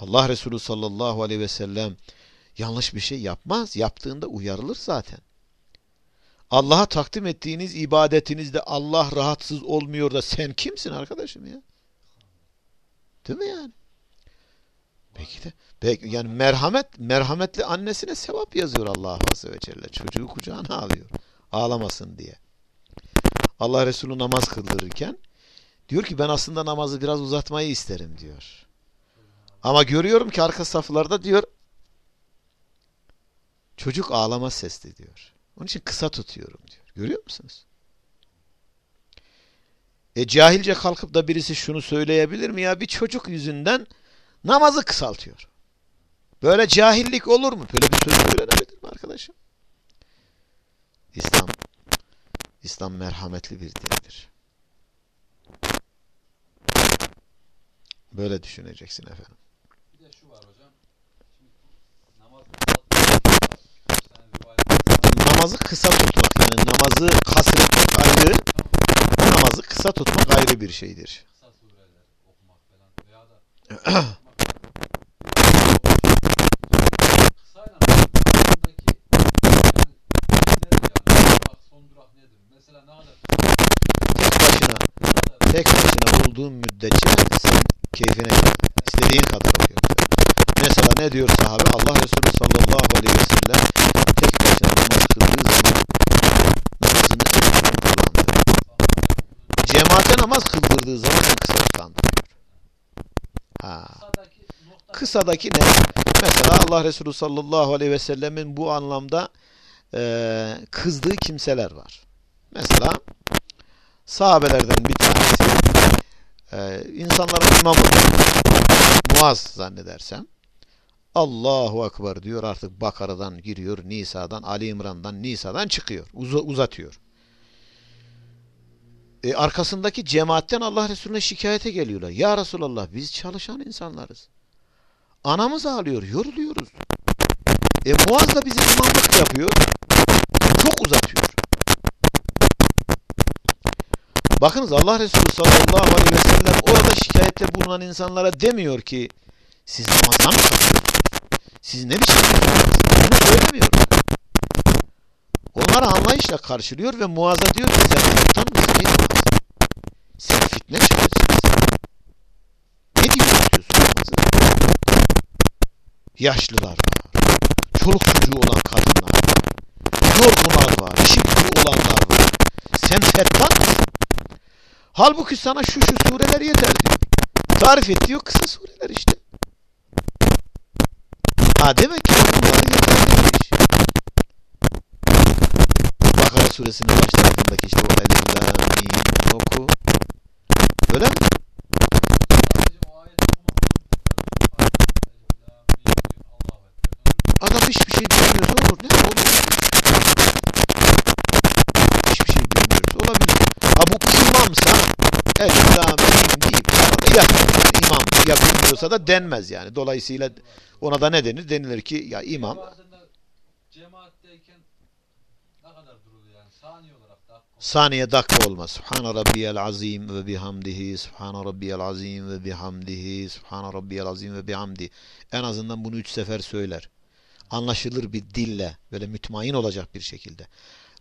Allah Resulü sallallahu aleyhi ve sellem yanlış bir şey yapmaz. Yaptığında uyarılır zaten. Allah'a takdim ettiğiniz ibadetinizde Allah rahatsız olmuyor da sen kimsin arkadaşım ya? Değil mi yani? Peki de peki, yani merhamet merhametli annesine sevap yazıyor Allah Azze ve Celle. Çocuğu kucağına alıyor. Ağlamasın diye. Allah Resulü namaz kıldırırken diyor ki ben aslında namazı biraz uzatmayı isterim diyor. Ama görüyorum ki arka saflarda diyor çocuk ağlama sesli diyor. Onun için kısa tutuyorum diyor. Görüyor musunuz? E cahilce kalkıp da birisi şunu söyleyebilir mi ya bir çocuk yüzünden namazı kısaltıyor. Böyle cahillik olur mu? Böyle bir söz söylenebilir mi arkadaşım? İslam İslam merhametli bir dindir. Böyle düşüneceksin efendim. Bir de şu var hocam. Şimdi namaz sen rivayet Namazı kısa tutmak yani namazı kasretmek ayrı, namazı kısa tutmak ayrı bir şeydir. Tek başına, tek başına olduğun müddetçe sen keyfine istediğin kadar okuyorsun. Mesela ne diyor sahabe? Allah Resulü sallallahu aleyhi ve sellem tek başına namaz kıldığı zaman namazını uzun kılandır. Cemaate namaz kıldırdığı zaman en kısa tutandır diyor. Ha. kısadaki ne? Mesela Allah Resulü sallallahu aleyhi ve sellemin bu anlamda e, kızdığı kimseler var. Mesela sahabelerden bir tanesi e, insanların imamı Muaz zannedersem Allahu Ekber diyor artık Bakara'dan giriyor, Nisa'dan, Ali İmran'dan, Nisa'dan çıkıyor, uza- uzatıyor. E, arkasındaki cemaatten Allah Resulüne şikayete geliyorlar. Ya Resulallah biz çalışan insanlarız. Anamız ağlıyor, yoruluyoruz. E Muaz da bize imamlık yapıyor. Çok uzatıyor. Bakınız Allah Resulü sallallahu aleyhi ve sellem orada şikayette bulunan insanlara demiyor ki siz namazdan mı kalkıyorsunuz? Siz ne biçim insanlarsınız? Bunu söylemiyor. Onlara anlayışla karşılıyor ve Muaz'a diyor ki sen aptal mısın? Ey Muaz? Sen fitne çıkarıcısın. Ne diye tutuyorsun namazı? Yaşlılar var. Çoluk çocuğu olan kadınlar var. Yorgunlar var. Şıkkı olanlar var. Sen fettan mısın? Halbuki sana şu şu sureler yeter diyor. Tarif et diyor kısa sureler işte. Ha demek ki bunlar yeterliymiş. Bakara suresinin baş tarafındaki işte o elif lam mim oku. Öyle mi? Bilmiyorsa da denmez yani. Dolayısıyla ona da ne denir? Denilir ki ya imam saniye dakika. olmaz. Subhane rabbiyel azim ve bihamdihi. Subhane rabbiyel azim ve bihamdihi. Subhane rabbiyel azim ve bihamdi. En azından bunu üç sefer söyler. Anlaşılır bir dille. Böyle mütmain olacak bir şekilde.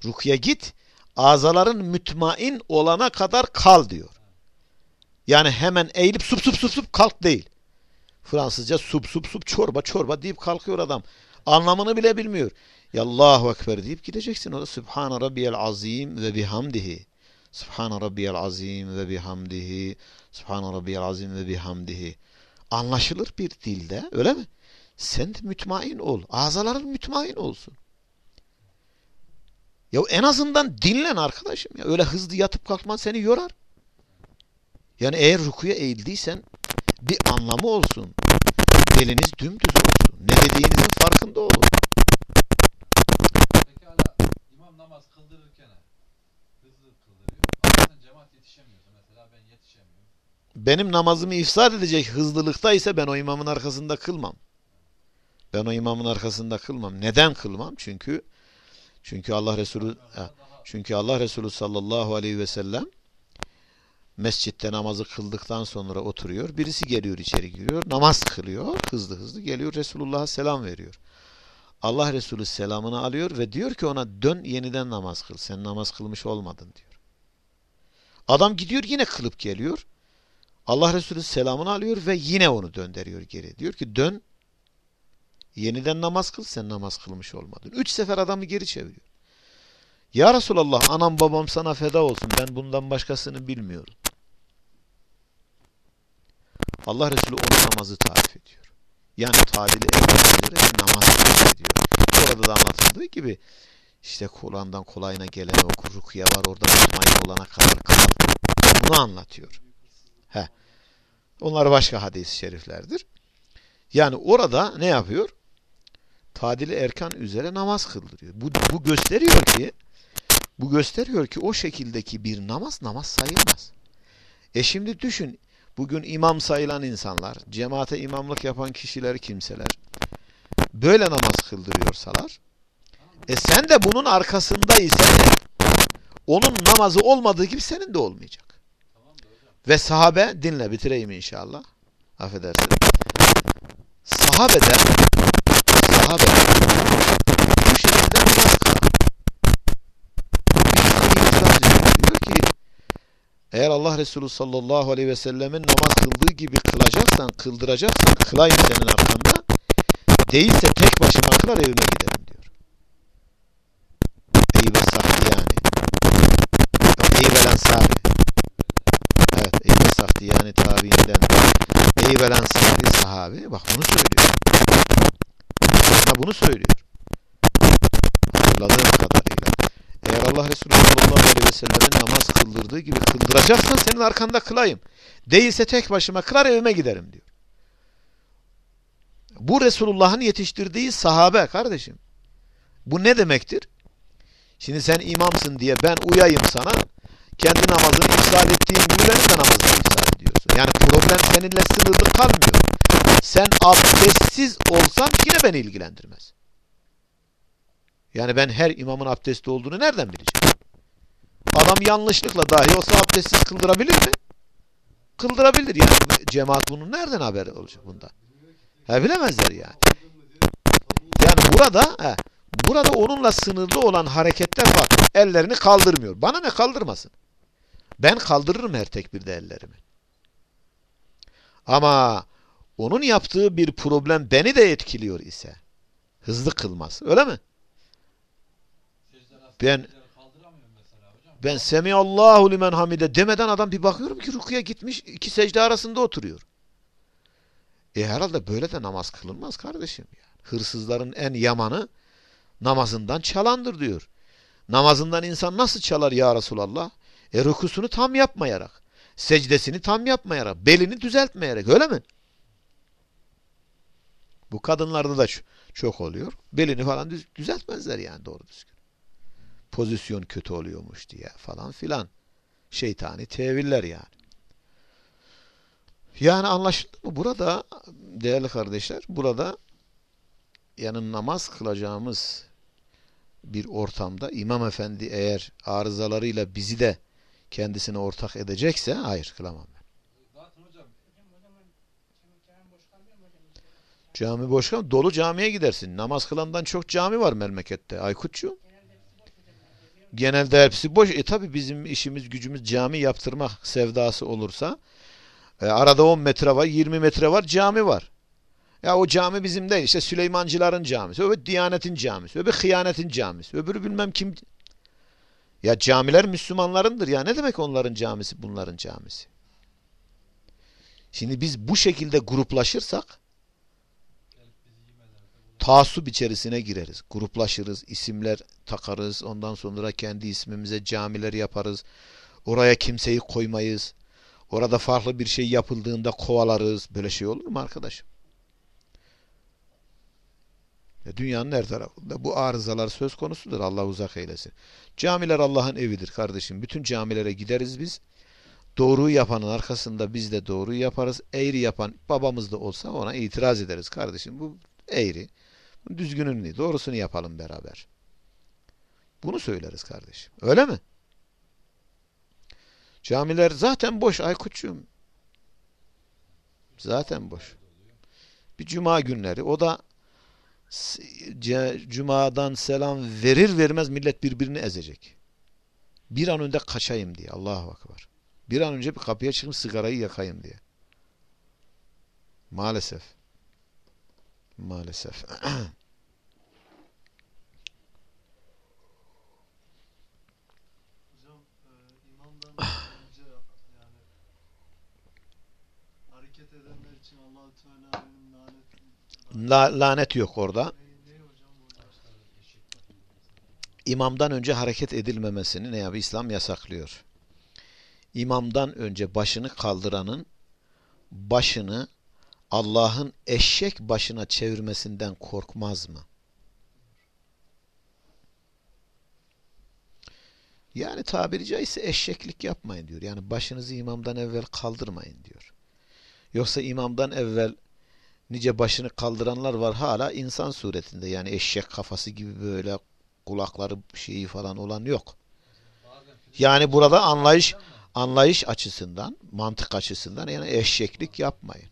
Rukiye git. Azaların mütmain olana kadar kal diyor. Yani hemen eğilip sup sup sup sup kalk değil. Fransızca sup sup sup çorba çorba deyip kalkıyor adam. Anlamını bile bilmiyor. Ya Allahu Ekber deyip gideceksin. O da Sübhane Rabbiyel Azim ve bihamdihi. Sübhane Rabbiyel Azim ve bihamdihi. Sübhane Rabbiyel Azim ve bihamdihi. Anlaşılır bir dilde öyle mi? Sen de mütmain ol. Azaların mütmain olsun. Ya en azından dinlen arkadaşım. Ya. Öyle hızlı yatıp kalkman seni yorar. Yani eğer rukuya eğildiysen bir anlamı olsun. Beliniz dümdüz olsun. Ne dediğinizin farkında olun. Pekala imam namaz kıldırırken hızlı kıldırıyor. Sen cemaat yetişemiyorsa mesela ben yetişemiyorum. Benim namazımı ifsad edecek hızlılıkta ise ben o imamın arkasında kılmam. Ben o imamın arkasında kılmam. Neden kılmam? Çünkü çünkü Allah Resulü çünkü Allah Resulü sallallahu aleyhi ve sellem mescitte namazı kıldıktan sonra oturuyor. Birisi geliyor içeri giriyor. Namaz kılıyor. Hızlı hızlı geliyor. Resulullah'a selam veriyor. Allah Resulü selamını alıyor ve diyor ki ona dön yeniden namaz kıl. Sen namaz kılmış olmadın diyor. Adam gidiyor yine kılıp geliyor. Allah Resulü selamını alıyor ve yine onu döndürüyor geri. Diyor ki dön yeniden namaz kıl sen namaz kılmış olmadın. Üç sefer adamı geri çeviriyor. Ya Resulallah anam babam sana feda olsun ben bundan başkasını bilmiyorum. Allah Resulü onun namazı tarif ediyor. Yani tabiri göre namaz tarif ediyor. Orada da anlatıldığı gibi işte Kur'an'dan kolayına gelene oku rukiye var orada mutmain olana kadar kal. Bunu anlatıyor. He. Onlar başka hadis-i şeriflerdir. Yani orada ne yapıyor? Tadili erkan üzere namaz kıldırıyor. Bu, bu gösteriyor ki Bu gösteriyor ki o şekildeki bir namaz namaz sayılmaz. E şimdi düşün bugün imam sayılan insanlar, cemaate imamlık yapan kişiler, kimseler böyle namaz kıldırıyorsalar e sen de bunun arkasındaysan onun namazı olmadığı gibi senin de olmayacak. Ve sahabe dinle bitireyim inşallah. Affedersin. Sahabeden sahabeden eğer Allah Resulü sallallahu aleyhi ve sellemin namaz kıldığı gibi kılacaksan, kıldıracaksan kılayım senin arkanda. Değilse tek başıma kılar evime giderim diyor. Eybe sahtı yani. Eybel Ensari. Evet Eybe sahtı yani tabiinden. Eybel Ensari sahabi. Bak bunu söylüyor. Bana bunu söylüyor. Hatırladığım kadarıyla. Allah Resulü sallallahu aleyhi ve sellemin namaz kıldırdığı gibi kıldıracaksan senin arkanda kılayım. Değilse tek başıma kılar evime giderim diyor. Bu Resulullah'ın yetiştirdiği sahabe kardeşim. Bu ne demektir? Şimdi sen imamsın diye ben uyayım sana. Kendi namazını iptal ettiğin gibi benim de namazımı iptal ediyorsun. Yani problem seninle sınırlı kalmıyor. Sen abdestsiz olsan yine beni ilgilendirmez. Yani ben her imamın abdestli olduğunu nereden bileceğim? Adam yanlışlıkla dahi olsa abdestsiz kıldırabilir mi? Kıldırabilir. Yani cemaat bunun nereden haberi olacak bunda? Ha bilemezler yani. Yani burada he, burada onunla sınırlı olan hareketler var. Ellerini kaldırmıyor. Bana ne kaldırmasın? Ben kaldırırım her tekbirde ellerimi. Ama onun yaptığı bir problem beni de etkiliyor ise hızlı kılmaz. Öyle mi? Ben-. Ben Semiyallahu limen hamide demeden adam bir bakıyorum ki rukuya gitmiş iki secde arasında oturuyor. E herhalde böyle de namaz kılınmaz kardeşim. Yani. Hırsızların en yamanı namazından çalandır diyor. Namazından insan nasıl çalar ya Resulallah? E rukusunu tam yapmayarak, secdesini tam yapmayarak, belini düzeltmeyerek öyle mi? Bu kadınlarda da çok oluyor. Belini falan düz- düzeltmezler yani doğru düzgün. Pozisyon kötü oluyormuş diye falan filan. Şeytani teviller yani. Yani anlaşıldı mı? Burada değerli kardeşler, burada yani namaz kılacağımız bir ortamda imam efendi eğer arızalarıyla bizi de kendisine ortak edecekse hayır kılamam ben. Cami boş kal- dolu camiye gidersin. Namaz kılandan çok cami var memlekette. Aykutçu. Genelde hepsi boş. E tabi bizim işimiz gücümüz cami yaptırmak sevdası olursa e, arada 10 metre var 20 metre var cami var. Ya o cami bizim değil. İşte Süleymancıların camisi. Öbür Diyanet'in camisi. Öbür Hıyanet'in camisi. Öbürü bilmem kim. Ya camiler Müslümanlarındır. Ya ne demek onların camisi bunların camisi? Şimdi biz bu şekilde gruplaşırsak gelip bizi yemelerse bu taassup içerisine gireriz. Gruplaşırız, isimler takarız. Ondan sonra kendi ismimize camiler yaparız. Oraya kimseyi koymayız. Orada farklı bir şey yapıldığında kovalarız. Böyle şey olur mu arkadaşım? Ya Dünyanın her tarafında bu arızalar söz konusudur. Allah uzak eylesin. Camiler Allah'ın evidir kardeşim. Bütün camilere gideriz biz. Doğruyu yapanın arkasında biz de doğruyu yaparız. Eğri yapan babamız da olsa ona itiraz ederiz kardeşim. Bu eğri. Düzgününü, doğrusunu yapalım beraber. Bunu söyleriz kardeşim. Öyle mi? Camiler zaten boş Aykutçuğum. Zaten boş. Bir cuma günleri o da cumadan selam verir vermez millet birbirini ezecek. Bir an önce kaçayım diye. Allahu Akbar. Bir an önce bir kapıya çıkıp sigarayı yakayım diye. Maalesef. Maalesef. [CLEARS THROAT] Hocam e, imamdan önce yani hareket edenler için Allah-u Teala'nın laneti La- lanet yok orada. İmamdan önce hareket edilmemesini ne yapıyor? İslam yasaklıyor. İmamdan önce başını kaldıranın başını Allah'ın eşek başına çevirmesinden korkmaz mı? Yani tabiri caizse eşeklik yapmayın diyor. Yani başınızı imamdan evvel kaldırmayın diyor. Yoksa imamdan evvel nice başını kaldıranlar var hala insan suretinde. Yani eşek kafası gibi böyle kulakları şeyi falan olan yok. Yani burada anlayış anlayış açısından, mantık açısından yani eşeklik yapmayın.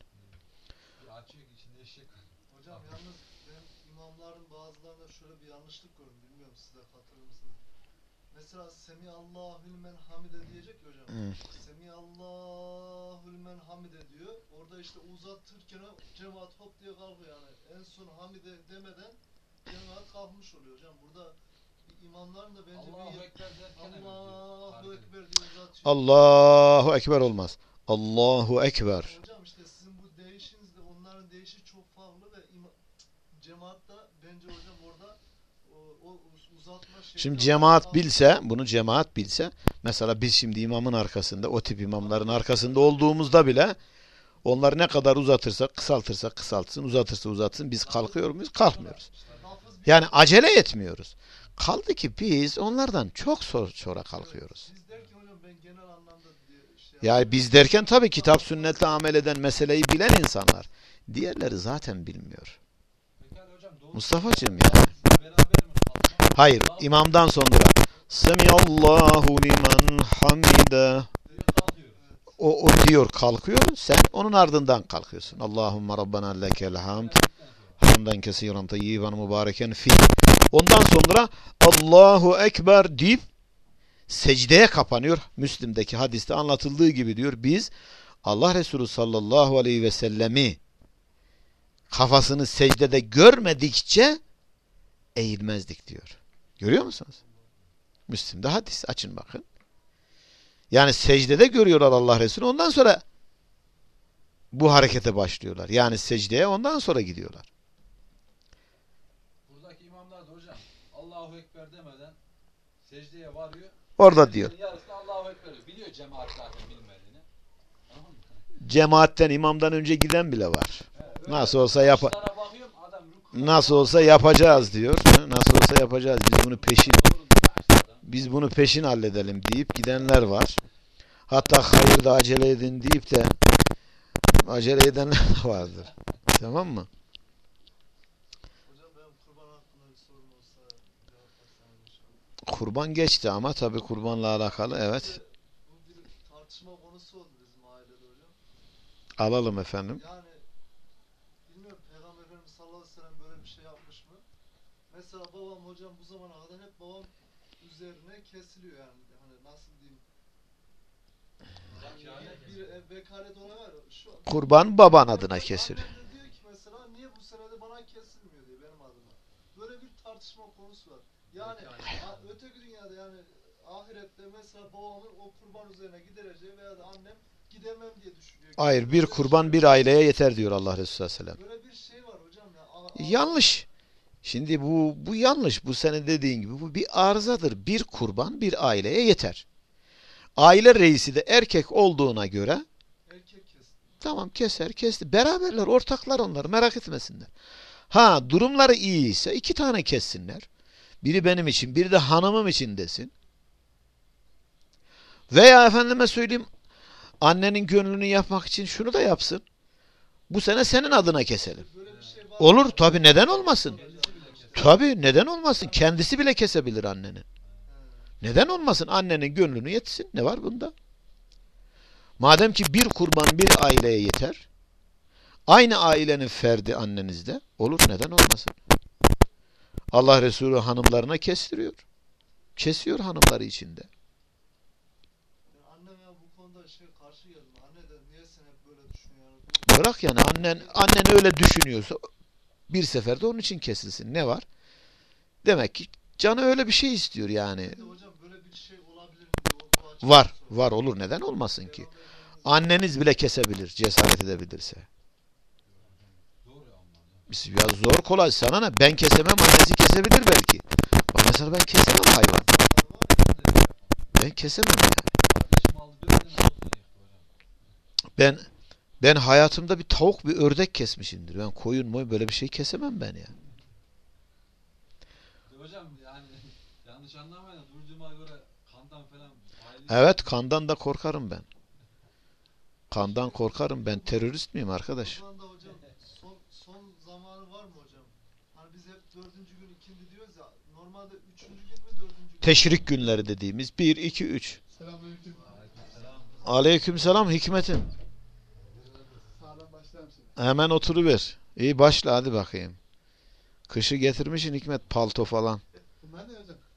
bir açıyor ki içinde eşek var. Hocam yalnız ben imamların bazılarında şöyle bir yanlışlık gördüm. Bilmiyorum siz de katılır mısınız? Mesela Semi Allahu limen hamide diyecek ya hocam. Hı. Semi Allahu limen hamide diyor. Orada işte uzatırken cemaat hop diye kalkıyor yani. En son hamide demeden cemaat kalkmış oluyor hocam. Burada imamların da bence Allahu bir Ekber derken diyor. Allahu. Ekber diye uzatıyor. Allahu Ekber olmaz. Allahu Ekber. Hocam işte sizin bu değişinizde onların değişi çok farklı ve ima- cemaatta bence hocam orada o, o uz- uzatma şey Şimdi cemaat bilse, bunu cemaat bilse, mesela biz şimdi imamın arkasında, o tip imamların arkasında olduğumuzda bile onlar ne kadar uzatırsa, kısaltırsa kısaltsın, uzatırsa uzatsın, biz kalkıyor muyuz? Kalkmıyoruz. Yani acele etmiyoruz. Kaldı ki biz onlardan çok so- sonra kalkıyoruz. Yani biz derken tabii kitap sünnetle amel eden meseleyi bilen insanlar. Diğerleri zaten bilmiyor. Mustafa'cığım ya. Hayır, imamdan sonra Semiyallahu limen hamide. O, o diyor kalkıyor. Sen onun ardından kalkıyorsun. Allahümme Rabbena lekel hamd. Hamden kesiren tayyiben mübareken fi. Ondan sonra Allahu Ekber deyip secdeye kapanıyor. Müslim'deki hadiste anlatıldığı gibi diyor. Biz Allah Resulü sallallahu aleyhi ve sellemi kafasını secdede görmedikçe eğilmezdik diyor. Görüyor musunuz? Müslim'de hadis. Açın bakın. Yani secdede görüyorlar Allah Resulü. Ondan sonra bu harekete başlıyorlar. Yani secdeye ondan sonra gidiyorlar. Buradaki imamlar da hocam Allahu Ekber demeden secdeye varıyor. Orada diyor. Allahu Ekber diyor. Biliyor cemaat zaten bilmediğini. Tamam? Cemaatten imamdan önce giden bile var. Öyle. Nasıl olsa yap nasıl olsa yapacağız diyor. Nasıl olsa yapacağız. Biz bunu peşin Doğru diyor işte adam. Biz bunu peşin halledelim deyip gidenler var. Hatta hayırda acele edin deyip de acele edenler de vardır. Tamam mı? Kurban geçti ama tabii kurbanla alakalı evet. Bu bir tartışma konusu oldu bizim ailede hocam. Alalım efendim. Yani bilmiyorum Peygamber Efendimiz sallallahu aleyhi ve sellem böyle bir şey yapmış mı? Mesela babam hocam bu zamana kadar hep babam üzerine kesiliyor yani. Hani nasıl diyeyim? Yani bir e, vekalet ona var. Şu Kurban baban adına kesiliyor. Annem de diyor ki mesela niye bu senede bana kesilmiyor diyor benim adıma. Böyle bir tartışma konusu var. Yani öteki dünyada yani ahirette mesela babamın o kurban üzerine gidereceği veya da annem gidemem diye düşünüyor. Hayır bir kurban bir aileye yeter diyor Allah Resulü sallallahu aleyhi ve sellem. Böyle bir şey var hocam ya. A- a- Yanlış. Şimdi bu bu yanlış. Bu senin dediğin gibi bu bir arızadır. Bir kurban bir aileye yeter. Aile reisi de erkek olduğuna göre Erkek tamam keser kesti. Beraberler ortaklar onlar merak etmesinler. Ha durumları iyi ise iki tane kessinler. Biri benim için biri de hanımım için desin. Veya efendime söyleyeyim annenin gönlünü yapmak için şunu da yapsın. Bu sene senin adına keselim. Şey. Olur tabi neden olmasın? Tabi neden olmasın? Kendisi bile kesebilir annenin. He. Neden olmasın? Annenin gönlünü yetsin. Ne var bunda? Madem ki bir kurban bir aileye yeter. Aynı ailenin ferdi annenizde. Olur neden olmasın? Allah Resulü hanımlarına kestiriyor. Kesiyor hanımları içinde. Şey Bırak yani annen annen öyle düşünüyorsa bir seferde onun için kesilsin. Ne var? Demek ki canı öyle bir şey istiyor yani. hocam bir şey olabilir Var. Var olur. Neden olmasın ki? Anneniz bile kesebilir. Cesaret edebilirse. Ya zor kolay sana ne? Ben kesemem annesi kesebilir belki. Bak mesela ben kesemem hayvan. Ben kesemem yani. Ben ben hayatımda bir tavuk bir ördek kesmişimdir. Ben koyun moy böyle bir şey kesemem ben ya. Hocam yani yanlış anlamayın da duyduğuma göre kan kandan falan Evet kandan da korkarım ben. Kandan korkarım ben. Terörist miyim arkadaş? hocam son, son zamanı var mı hocam? Hani biz hep dördüncü gün ikindi diyoruz ya. Normalde üçüncü gün mü dördüncü gün? Teşrik günleri dediğimiz 1, 2, 3. Selamünaleyküm. Aleykümselam. Aleykümselam hikmetim. Sağdan başlar mısın? Hemen oturuver. İyi başla hadi bakayım. Kışı getirmişsin Hikmet palto falan. Bunlar?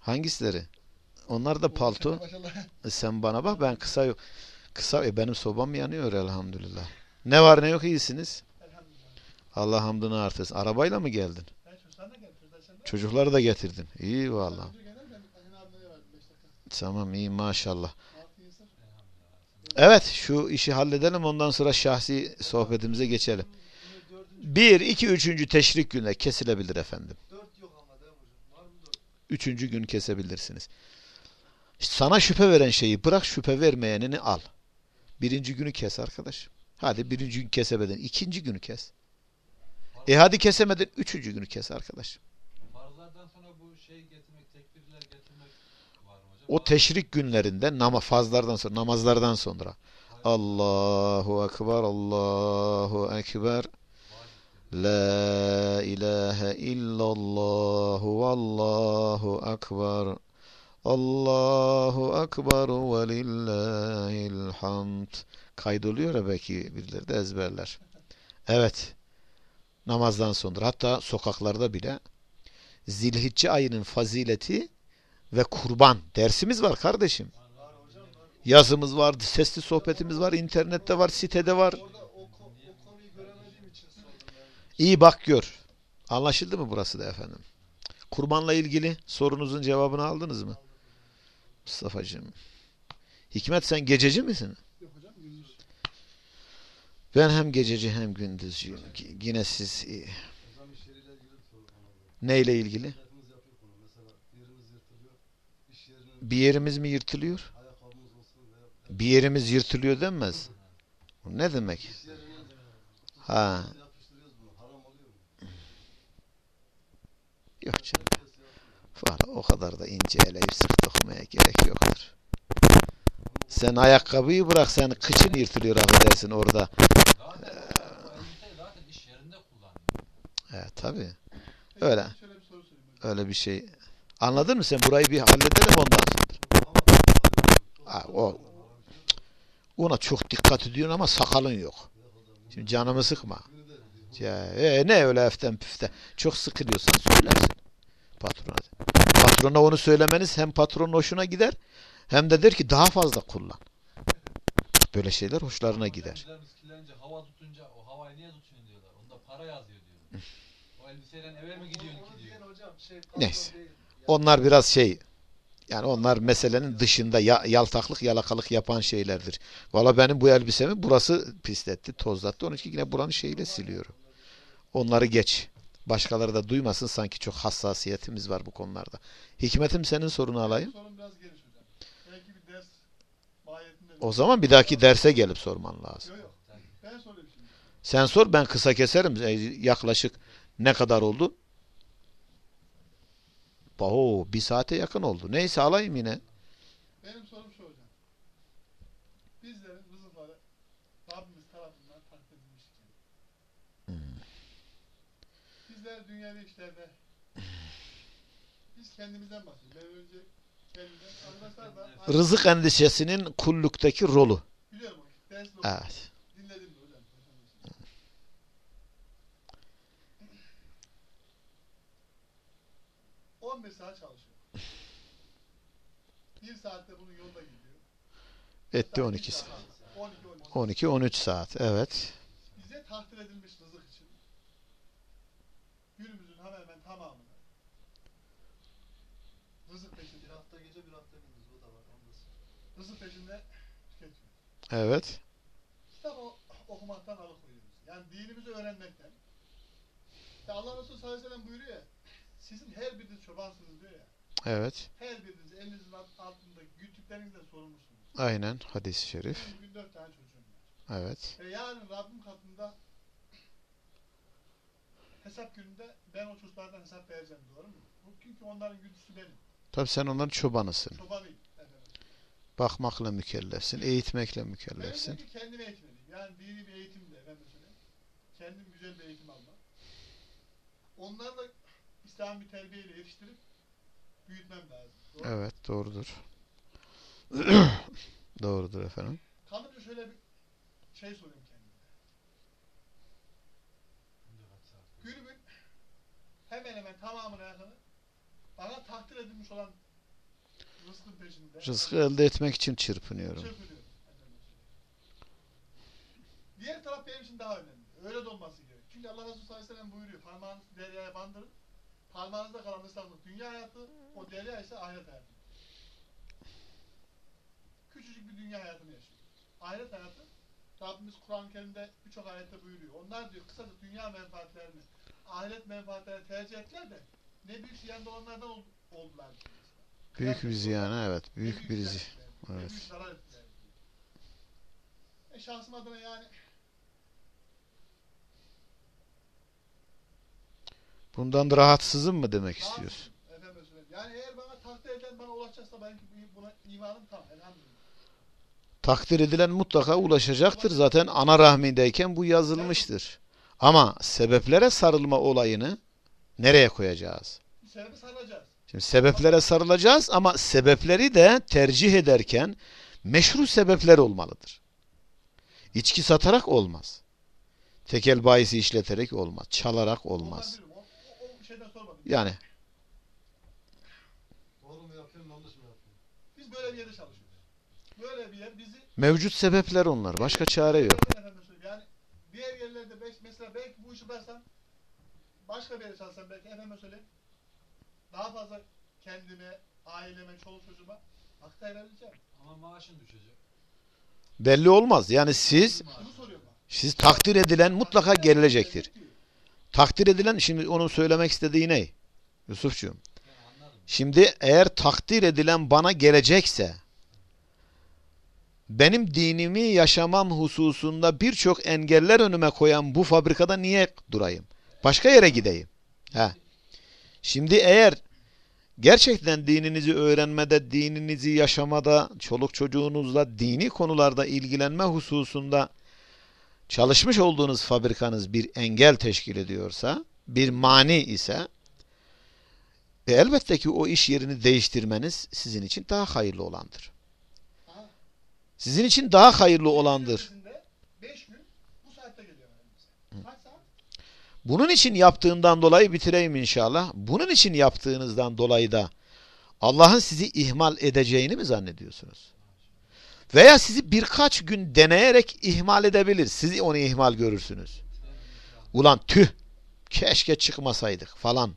Hangisileri? Onlar da palto. E sen bana bak ben kısa yok. Kısa e benim sobam yanıyor elhamdülillah. Ne var ne yok iyisiniz. Allah hamdını artırsın. Arabayla mı geldin? Çocukları da getirdin. İyi vallahi. Önce gelen ben Ayhan abime verdim 5 dakika. Tamam iyi maşallah. Evet şu işi halledelim ondan sonra şahsi sohbetimize geçelim. 1, 2, 3. teşrik günü kesilebilir efendim. Üçüncü gün kesebilirsiniz. Sana şüphe veren şeyi bırak şüphe vermeyenini al. Birinci günü kes arkadaş. Hadi birinci gün kesemedin. ikinci günü kes. E hadi kesemedin. Üçüncü günü kes arkadaş. Farzlardan sonra bu şey getirmek, tekbirler getirmek var mı hocam? O teşrik günlerinde nama fazlardan sonra namazlardan sonra. Allahu Ekber Allahu Ekber. La ilahe illallah Allahu Ekber. Allahu Ekber ve lillahil hamd. Kaydoluyor ya belki birileri de ezberler. Evet. Namazdan sonra. Hatta sokaklarda bile Zilhicce ayının fazileti ve kurban dersimiz var kardeşim. Yazımız var, sesli sohbetimiz var, internette var, sitede var. İyi bak gör. Anlaşıldı mı burası da efendim? Kurbanla ilgili sorunuzun cevabını aldınız mı? Mustafa'cığım. Hikmet sen gececi misin? Ben hem gececi hem gündüzcüyüm. Yine siz iyi. Hocam iş yeriyle ilgili bir soru bana bu. Neyle ilgili? Hepimiz yapıyor bunu. Mesela bir yerimiz yırtılıyor. İş yerinin Bir yerimiz mi yırtılıyor? Bir yerimiz yırtılıyor denmez. Ne demek? Ha, yok canım. Valla o kadar da ince eleyip sık dokumaya gerek yoktur. Sen ayakkabıyı bırak sen kıçın yırtılıyor affedersin orada. Zaten o elbiseyi zaten iş yerinde kullanıyor. Evet tabi. Peki, Öyle. Öyle bir şey. Anladın mı sen? Burayı bir halledelim ondan sonra. Ha, o, ona çok dikkat ediyorsun ama sakalın yok. Şimdi canımı sıkma. Ya, e, ne öyle eften püften. Çok sıkılıyorsan söylersin patrona. Patrona onu söylemeniz hem patronun hoşuna gider hem de der ki daha fazla kullan. Böyle şeyler hoşlarına gider. Hava tutunca o havayı niye tutuyorsun diyorlar. Onda para yazıyor diyorlar. o elbiseyle eve mi gidiyorsun ki diyor. şey Neyse. Onlar biraz şey yani onlar meselenin dışında ya, yaltaklık yalakalık yapan şeylerdir. Valla benim bu elbisemi burası pisletti, tozlattı. Onun için yine buranın şeyiyle siliyorum. Onları geç. Başkaları da duymasın sanki çok hassasiyetimiz var bu konularda. Hikmetim senin sorunu alayım. Sorun biraz geniş hocam. Belki bir ders mahiyetinde. O zaman bir dahaki derse gelip sorman lazım. Yok yok. Ben sorayım şimdi. Sen sor ben kısa keserim. E, yaklaşık ne kadar oldu? Oo, bir saate yakın oldu. Neyse alayım yine. Benim sorum şu hocam. Bizlerin rızıkları Rabbimiz tarafından takdir edilmişken. Bizler dünyevi işlerde biz kendimizden bahsediyoruz. Ben önce kendimden arkadaşlar da Rızık endişesinin kulluktaki rolü. biliyorum ders. Evet. Dinledim de hocam. On beş saat çalışıyor. Bir saatte bunun yolda gidiyor. Etti 12 saat. saat. 12 12. 12 13 saat. Evet. Bize takdir edilmiş rızık için günümüzün hemen hemen tamamını rızık peşinde, Bir hafta gece bir hafta gündüz o da var. Ondasın. rızık peşinde tüketiyor. Evet. Kitap o- okumaktan alıkoyuyoruz. Yani dinimizi öğrenmekten. Ya Allah Resulü sallallahu aleyhi ve sellem buyuruyor ya, sizin her biriniz çobansınız diyor ya. Evet. Her biriniz elinizin alt- altında güttüklerinizden sorumlusunuz. Aynen hadis-i şerif. Bugün dört tane çocuğum var. Evet. Ve yarın Rabbim katında hesap gününde ben o çocuklardan hesap vereceğim doğru mu? Çünkü onların güdüsü benim. Tabii sen onların çobanısın. Çobanıyım efendim. Bakmakla mükellefsin, eğitmekle Ben mükellefsin. de ki kendime eğitmeliyim. Yani dini bir eğitimle efendim söyleyeyim. Kendim güzel bir eğitim almak. Onları da İslam bir terbiyeyle yetiştirip büyütmem lazım. Doğru. Evet, doğrudur. [COUGHS] doğrudur efendim. Kalınca şöyle bir şey sorayım kendime. Günümün hemen hemen tamamına yakını bana takdir edilmiş olan rızkın peşinde. Rızkı elde etmek için çırpınıyorum. Çırpınıyorum. Diğer taraf benim için daha önemli. Öyle de olması gerek. Çünkü Allah Resulü sallallahu aleyhi ve sellem buyuruyor. Parmağınızı deryaya bandırın. Parmağınızda kalan ıslaklık dünya hayatı, o derya ise ahiret hayatı. Küçücük bir dünya hayatını yaşıyoruz. Ahiret hayatı, Rabbimiz Kur'an-ı Kerim'de birçok ayette buyuruyor. Onlar diyor kısaca dünya menfaatlerini, ahiret menfaatlerini tercih ettiler de ne büyük ziyanda olanlardan ol- oldular. Büyük bir ziyan, evet. Büyük bir ziyan zi- ettiler, ne evet. E şahsım adına yani Bundan rahatsızım mı demek istiyorsun? Yani eğer bana takdir edilen bana ulaşacaksa bu- buna imanım tam elhamdülillah. Takdir edilen mutlaka ulaşacaktır. Zaten ana rahmindeyken bu yazılmıştır. Ama sebeplere sarılma olayını nereye koyacağız? Bir sebebi sarılacağız. Şimdi sebeplere sarılacağız ama sebepleri de tercih ederken meşru sebepler olmalıdır. İçki satarak olmaz. Tekel bayisi işleterek olmaz. Çalarak olmaz. Ondan biliyorum. O, o, o şeyden sormadım. Yani Doğru mu yapıyorum, yanlış mı yapıyorum? Biz böyle bir yerde çalışıyoruz. Böyle bir yer bizi mevcut sebepler onlar. Başka çare yok. Yani diğer yerlerde beş, mesela belki bu işi bıraksam başka bir yere çalışsam belki efendim söyleyeyim daha fazla kendime, aileme, çoluk çocuğuma vakit ayırabileceğim. Ama maaşın düşecek. Belli olmaz. Yani siz siz takdir edilen mutlaka gerilecektir. Takdir edilen şimdi onun söylemek istediği ne? Anladım. Şimdi eğer takdir edilen bana gelecekse benim dinimi yaşamam hususunda birçok engeller önüme koyan bu fabrikada niye durayım? Başka yere gideyim. He. Şimdi eğer gerçekten dininizi öğrenmede, dininizi yaşamada, çoluk çocuğunuzla dini konularda ilgilenme hususunda çalışmış olduğunuz fabrikanız bir engel teşkil ediyorsa, bir mani ise e elbette ki o iş yerini değiştirmeniz sizin için daha hayırlı olandır. Sizin için daha hayırlı olandır. 5 gün bu saatte geliyor efendim. Kaç saat? Bunun için yaptığından dolayı bitireyim inşallah. Bunun için yaptığınızdan dolayı da Allah'ın sizi ihmal edeceğini mi zannediyorsunuz? Veya sizi birkaç gün deneyerek ihmal edebilir. Siz onu ihmal görürsünüz. Ulan tüh keşke çıkmasaydık falan.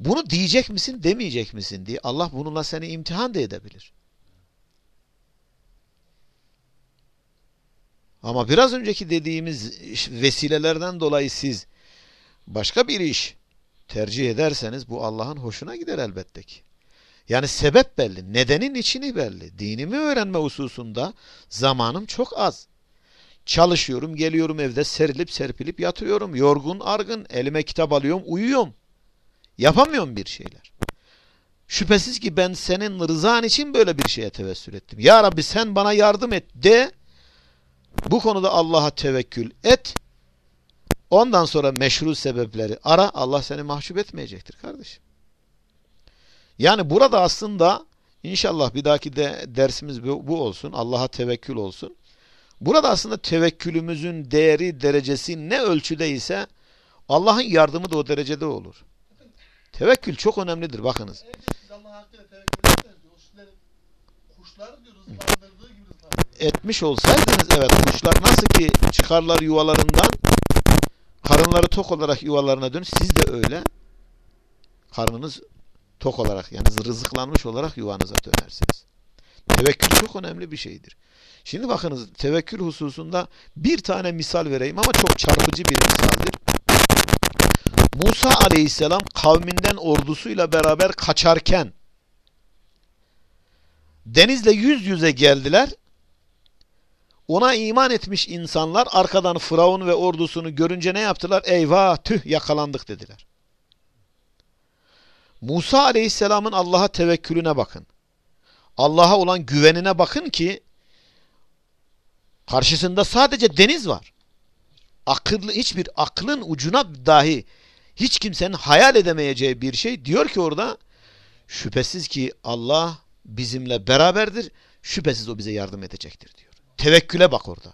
Bunu diyecek misin demeyecek misin diye Allah bununla seni imtihan da edebilir. Ama biraz önceki dediğimiz vesilelerden dolayı siz başka bir iş tercih ederseniz bu Allah'ın hoşuna gider elbette ki. Yani sebep belli, nedenin içini belli. Dinimi öğrenme hususunda zamanım çok az. Çalışıyorum, geliyorum evde serilip serpilip yatıyorum. Yorgun, argın, elime kitap alıyorum, uyuyorum. Yapamıyorum bir şeyler. Şüphesiz ki ben senin rızan için böyle bir şeye tevessül ettim. Ya Rabbi sen bana yardım et de bu konuda Allah'a tevekkül et. Ondan sonra meşru sebepleri ara. Allah seni mahcup etmeyecektir kardeşim. Yani burada aslında inşallah bir dahaki de dersimiz bu, bu olsun. Allah'a tevekkül olsun. Burada aslında tevekkülümüzün değeri, derecesi ne ölçüde ise Allah'ın yardımı da o derecede olur. Tevekkül çok önemlidir bakınız. Etmiş olsaydınız evet kuşlar nasıl ki çıkarlar yuvalarından karınları tok olarak yuvalarına dönüş siz de öyle karnınız tok olarak yani rızıklanmış olarak yuvanıza dönersiniz. Tevekkül çok önemli bir şeydir. Şimdi bakınız tevekkül hususunda bir tane misal vereyim ama çok çarpıcı bir misaldir. Musa aleyhisselam kavminden ordusuyla beraber kaçarken denizle yüz yüze geldiler. Ona iman etmiş insanlar arkadan Firavun ve ordusunu görünce ne yaptılar? Eyvah tüh yakalandık dediler. Musa aleyhisselamın Allah'a tevekkülüne bakın. Allah'a olan güvenine bakın ki karşısında sadece deniz var. Akıllı hiçbir aklın ucuna dahi hiç kimsenin hayal edemeyeceği bir şey diyor ki orada şüphesiz ki Allah bizimle beraberdir. Şüphesiz o bize yardım edecektir diyor. Tevekküle bak orada.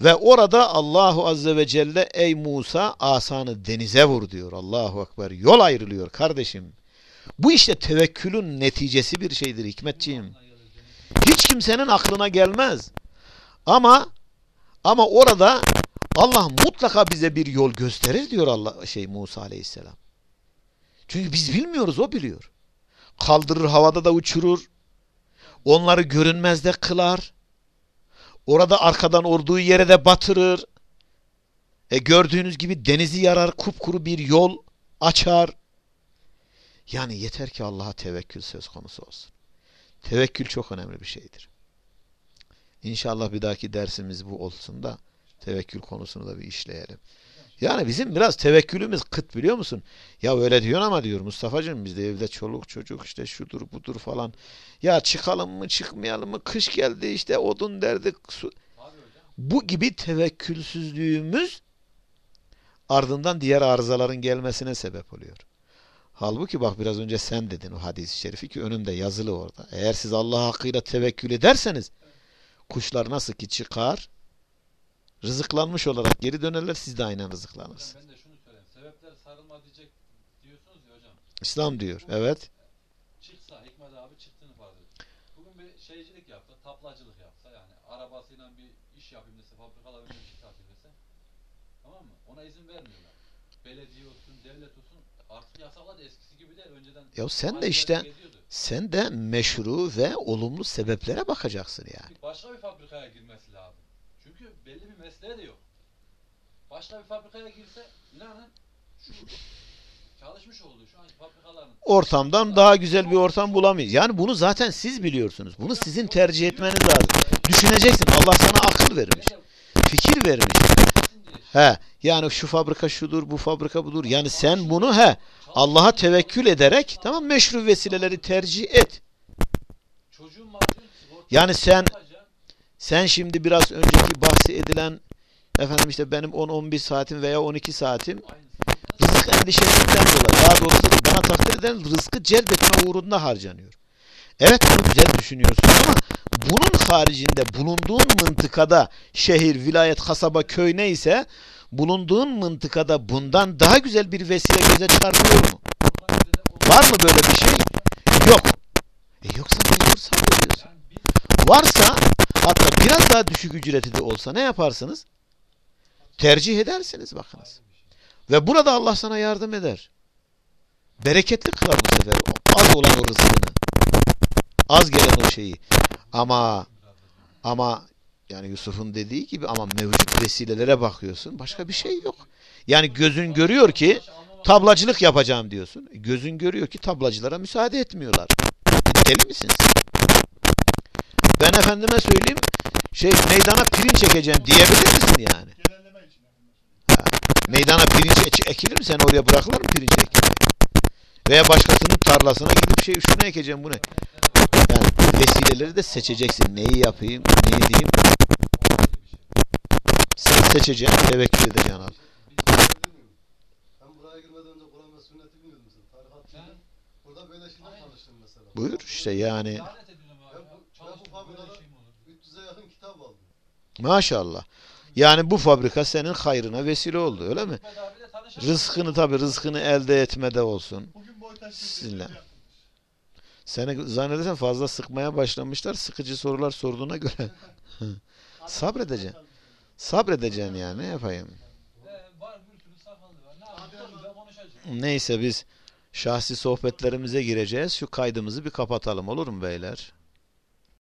Ve orada Allahu Azze ve Celle ey Musa asanı denize vur diyor. Allahu Ekber. Yol ayrılıyor kardeşim. Bu işte tevekkülün neticesi bir şeydir Hikmetciğim. Hiç kimsenin aklına gelmez. Ama ama orada Allah mutlaka bize bir yol gösterir diyor Allah şey Musa Aleyhisselam. Çünkü biz bilmiyoruz o biliyor. Kaldırır havada da uçurur. Onları görünmezde kılar. Orada arkadan orduğu yere de batırır. E gördüğünüz gibi denizi yarar, kupkuru bir yol açar. Yani yeter ki Allah'a tevekkül söz konusu olsun. Tevekkül çok önemli bir şeydir. İnşallah bir dahaki dersimiz bu olsun da tevekkül konusunu da bir işleyelim. Yani bizim biraz tevekkülümüz kıt biliyor musun? Ya öyle diyorsun ama diyor Mustafa'cığım bizde evde çoluk çocuk işte şudur budur falan. Ya çıkalım mı çıkmayalım mı kış geldi işte odun derdik. Su. Bu gibi tevekkülsüzlüğümüz ardından diğer arızaların gelmesine sebep oluyor. Halbuki bak biraz önce sen dedin o hadis-i şerifi ki önümde yazılı orada. Eğer siz Allah hakkıyla tevekkül ederseniz kuşlar nasıl ki çıkar rızıklanmış olarak geri dönerler siz de aynen rızıklanırsınız. Ben de şunu söyleyeyim. Sebepler sarılma diyecek diyorsunuz ya hocam. İslam diyor. Evet. Çıksa Hikmet abi çıktığını farz ediyor. Bugün bir şeycilik yapsa, taplacılık yapsa yani arabasıyla bir iş yapayım dese, fabrikalar bir şey yapayım dese. Tamam mı? Ona izin vermiyorlar. Belediye olsun, devlet olsun artık yasaklar da eskisi gibi değil. Önceden Ya sen de işte geziyordu. sen de meşru ve olumlu sebeplere bakacaksın yani. Başka bir fabrikaya girmesi lazım. Belli bir mesleği de yok. Başka bir fabrikaya girse inanın şu çalışmış olduğu şu anki fabrikaların Ortamdan daha güzel bir ortam bulamayız. Yani bunu zaten siz biliyorsunuz. Bunu sizin tercih etmeniz lazım. Düşüneceksin. Allah sana akıl vermiş. Fikir vermiş. He, yani şu fabrika şudur, bu fabrika budur. Yani sen bunu he Allah'a tevekkül ederek tamam meşru vesileleri tercih et. Yani sen. sen şimdi biraz önceki bahsi edilen efendim işte benim 10-11 saatim veya 12 saatim rızık endişesinden dolayı daha doğrusu bana takdir eden rızkı celbetme uğrunda harcanıyor. Evet bunu güzel düşünüyorsun ama bunun haricinde bulunduğun mıntıkada şehir, vilayet, kasaba, köy neyse bulunduğun mıntıkada bundan daha güzel bir vesile göze çarpıyor mu? Var mı böyle bir şey? Yok. E yoksa mecbur sabrediyorsun. Varsa hatta biraz daha düşük ücreti de olsa ne yaparsınız? Tercih edersiniz bakınız. Ve burada Allah sana yardım eder. Bereketli kılar bu sefer. Az olan o rızkını. Az gelen o şeyi. Ama ama yani Yusuf'un dediği gibi ama mevcut vesilelere bakıyorsun. Başka bir şey yok. Yani gözün görüyor ki tablacılık yapacağım diyorsun. Gözün görüyor ki tablacılara müsaade etmiyorlar. Deli misin sen? Ben efendime söyleyeyim şey meydana pirinç çekeceğim diyebilir misin yani? Yani. Meydana pirinç ek- ekilir mi? Sen oraya bırakılır mı pirinç ekmeği? Veya başkasının tarlasına gidip şey şunu ekeceğim bu ne? Yani vesileleri de seçeceksin. Neyi yapayım, neyi diyeyim. Sen seçeceksin, tevekkül edeceksin abi. Şey. Buyur işte yani. lanet ediyorum abi. Ben bu- ben bu Çalıştım, fabrikada- böyle şey mi olur? 300'e yakın kitap aldım. Maşallah. Yani bu fabrika senin hayrına vesile oldu öyle mi? Rızkını tabi rızkını elde etmede olsun. Sizinle. yapılmış. Seni zannedersen fazla sıkmaya başlamışlar. Sıkıcı sorular sorduğuna göre. [LAUGHS] Sabredeceksin. Sabredeceksin yani ne yapayım. Ee. Neyse biz şahsi sohbetlerimize gireceğiz. Şu kaydımızı bir kapatalım olur mu beyler?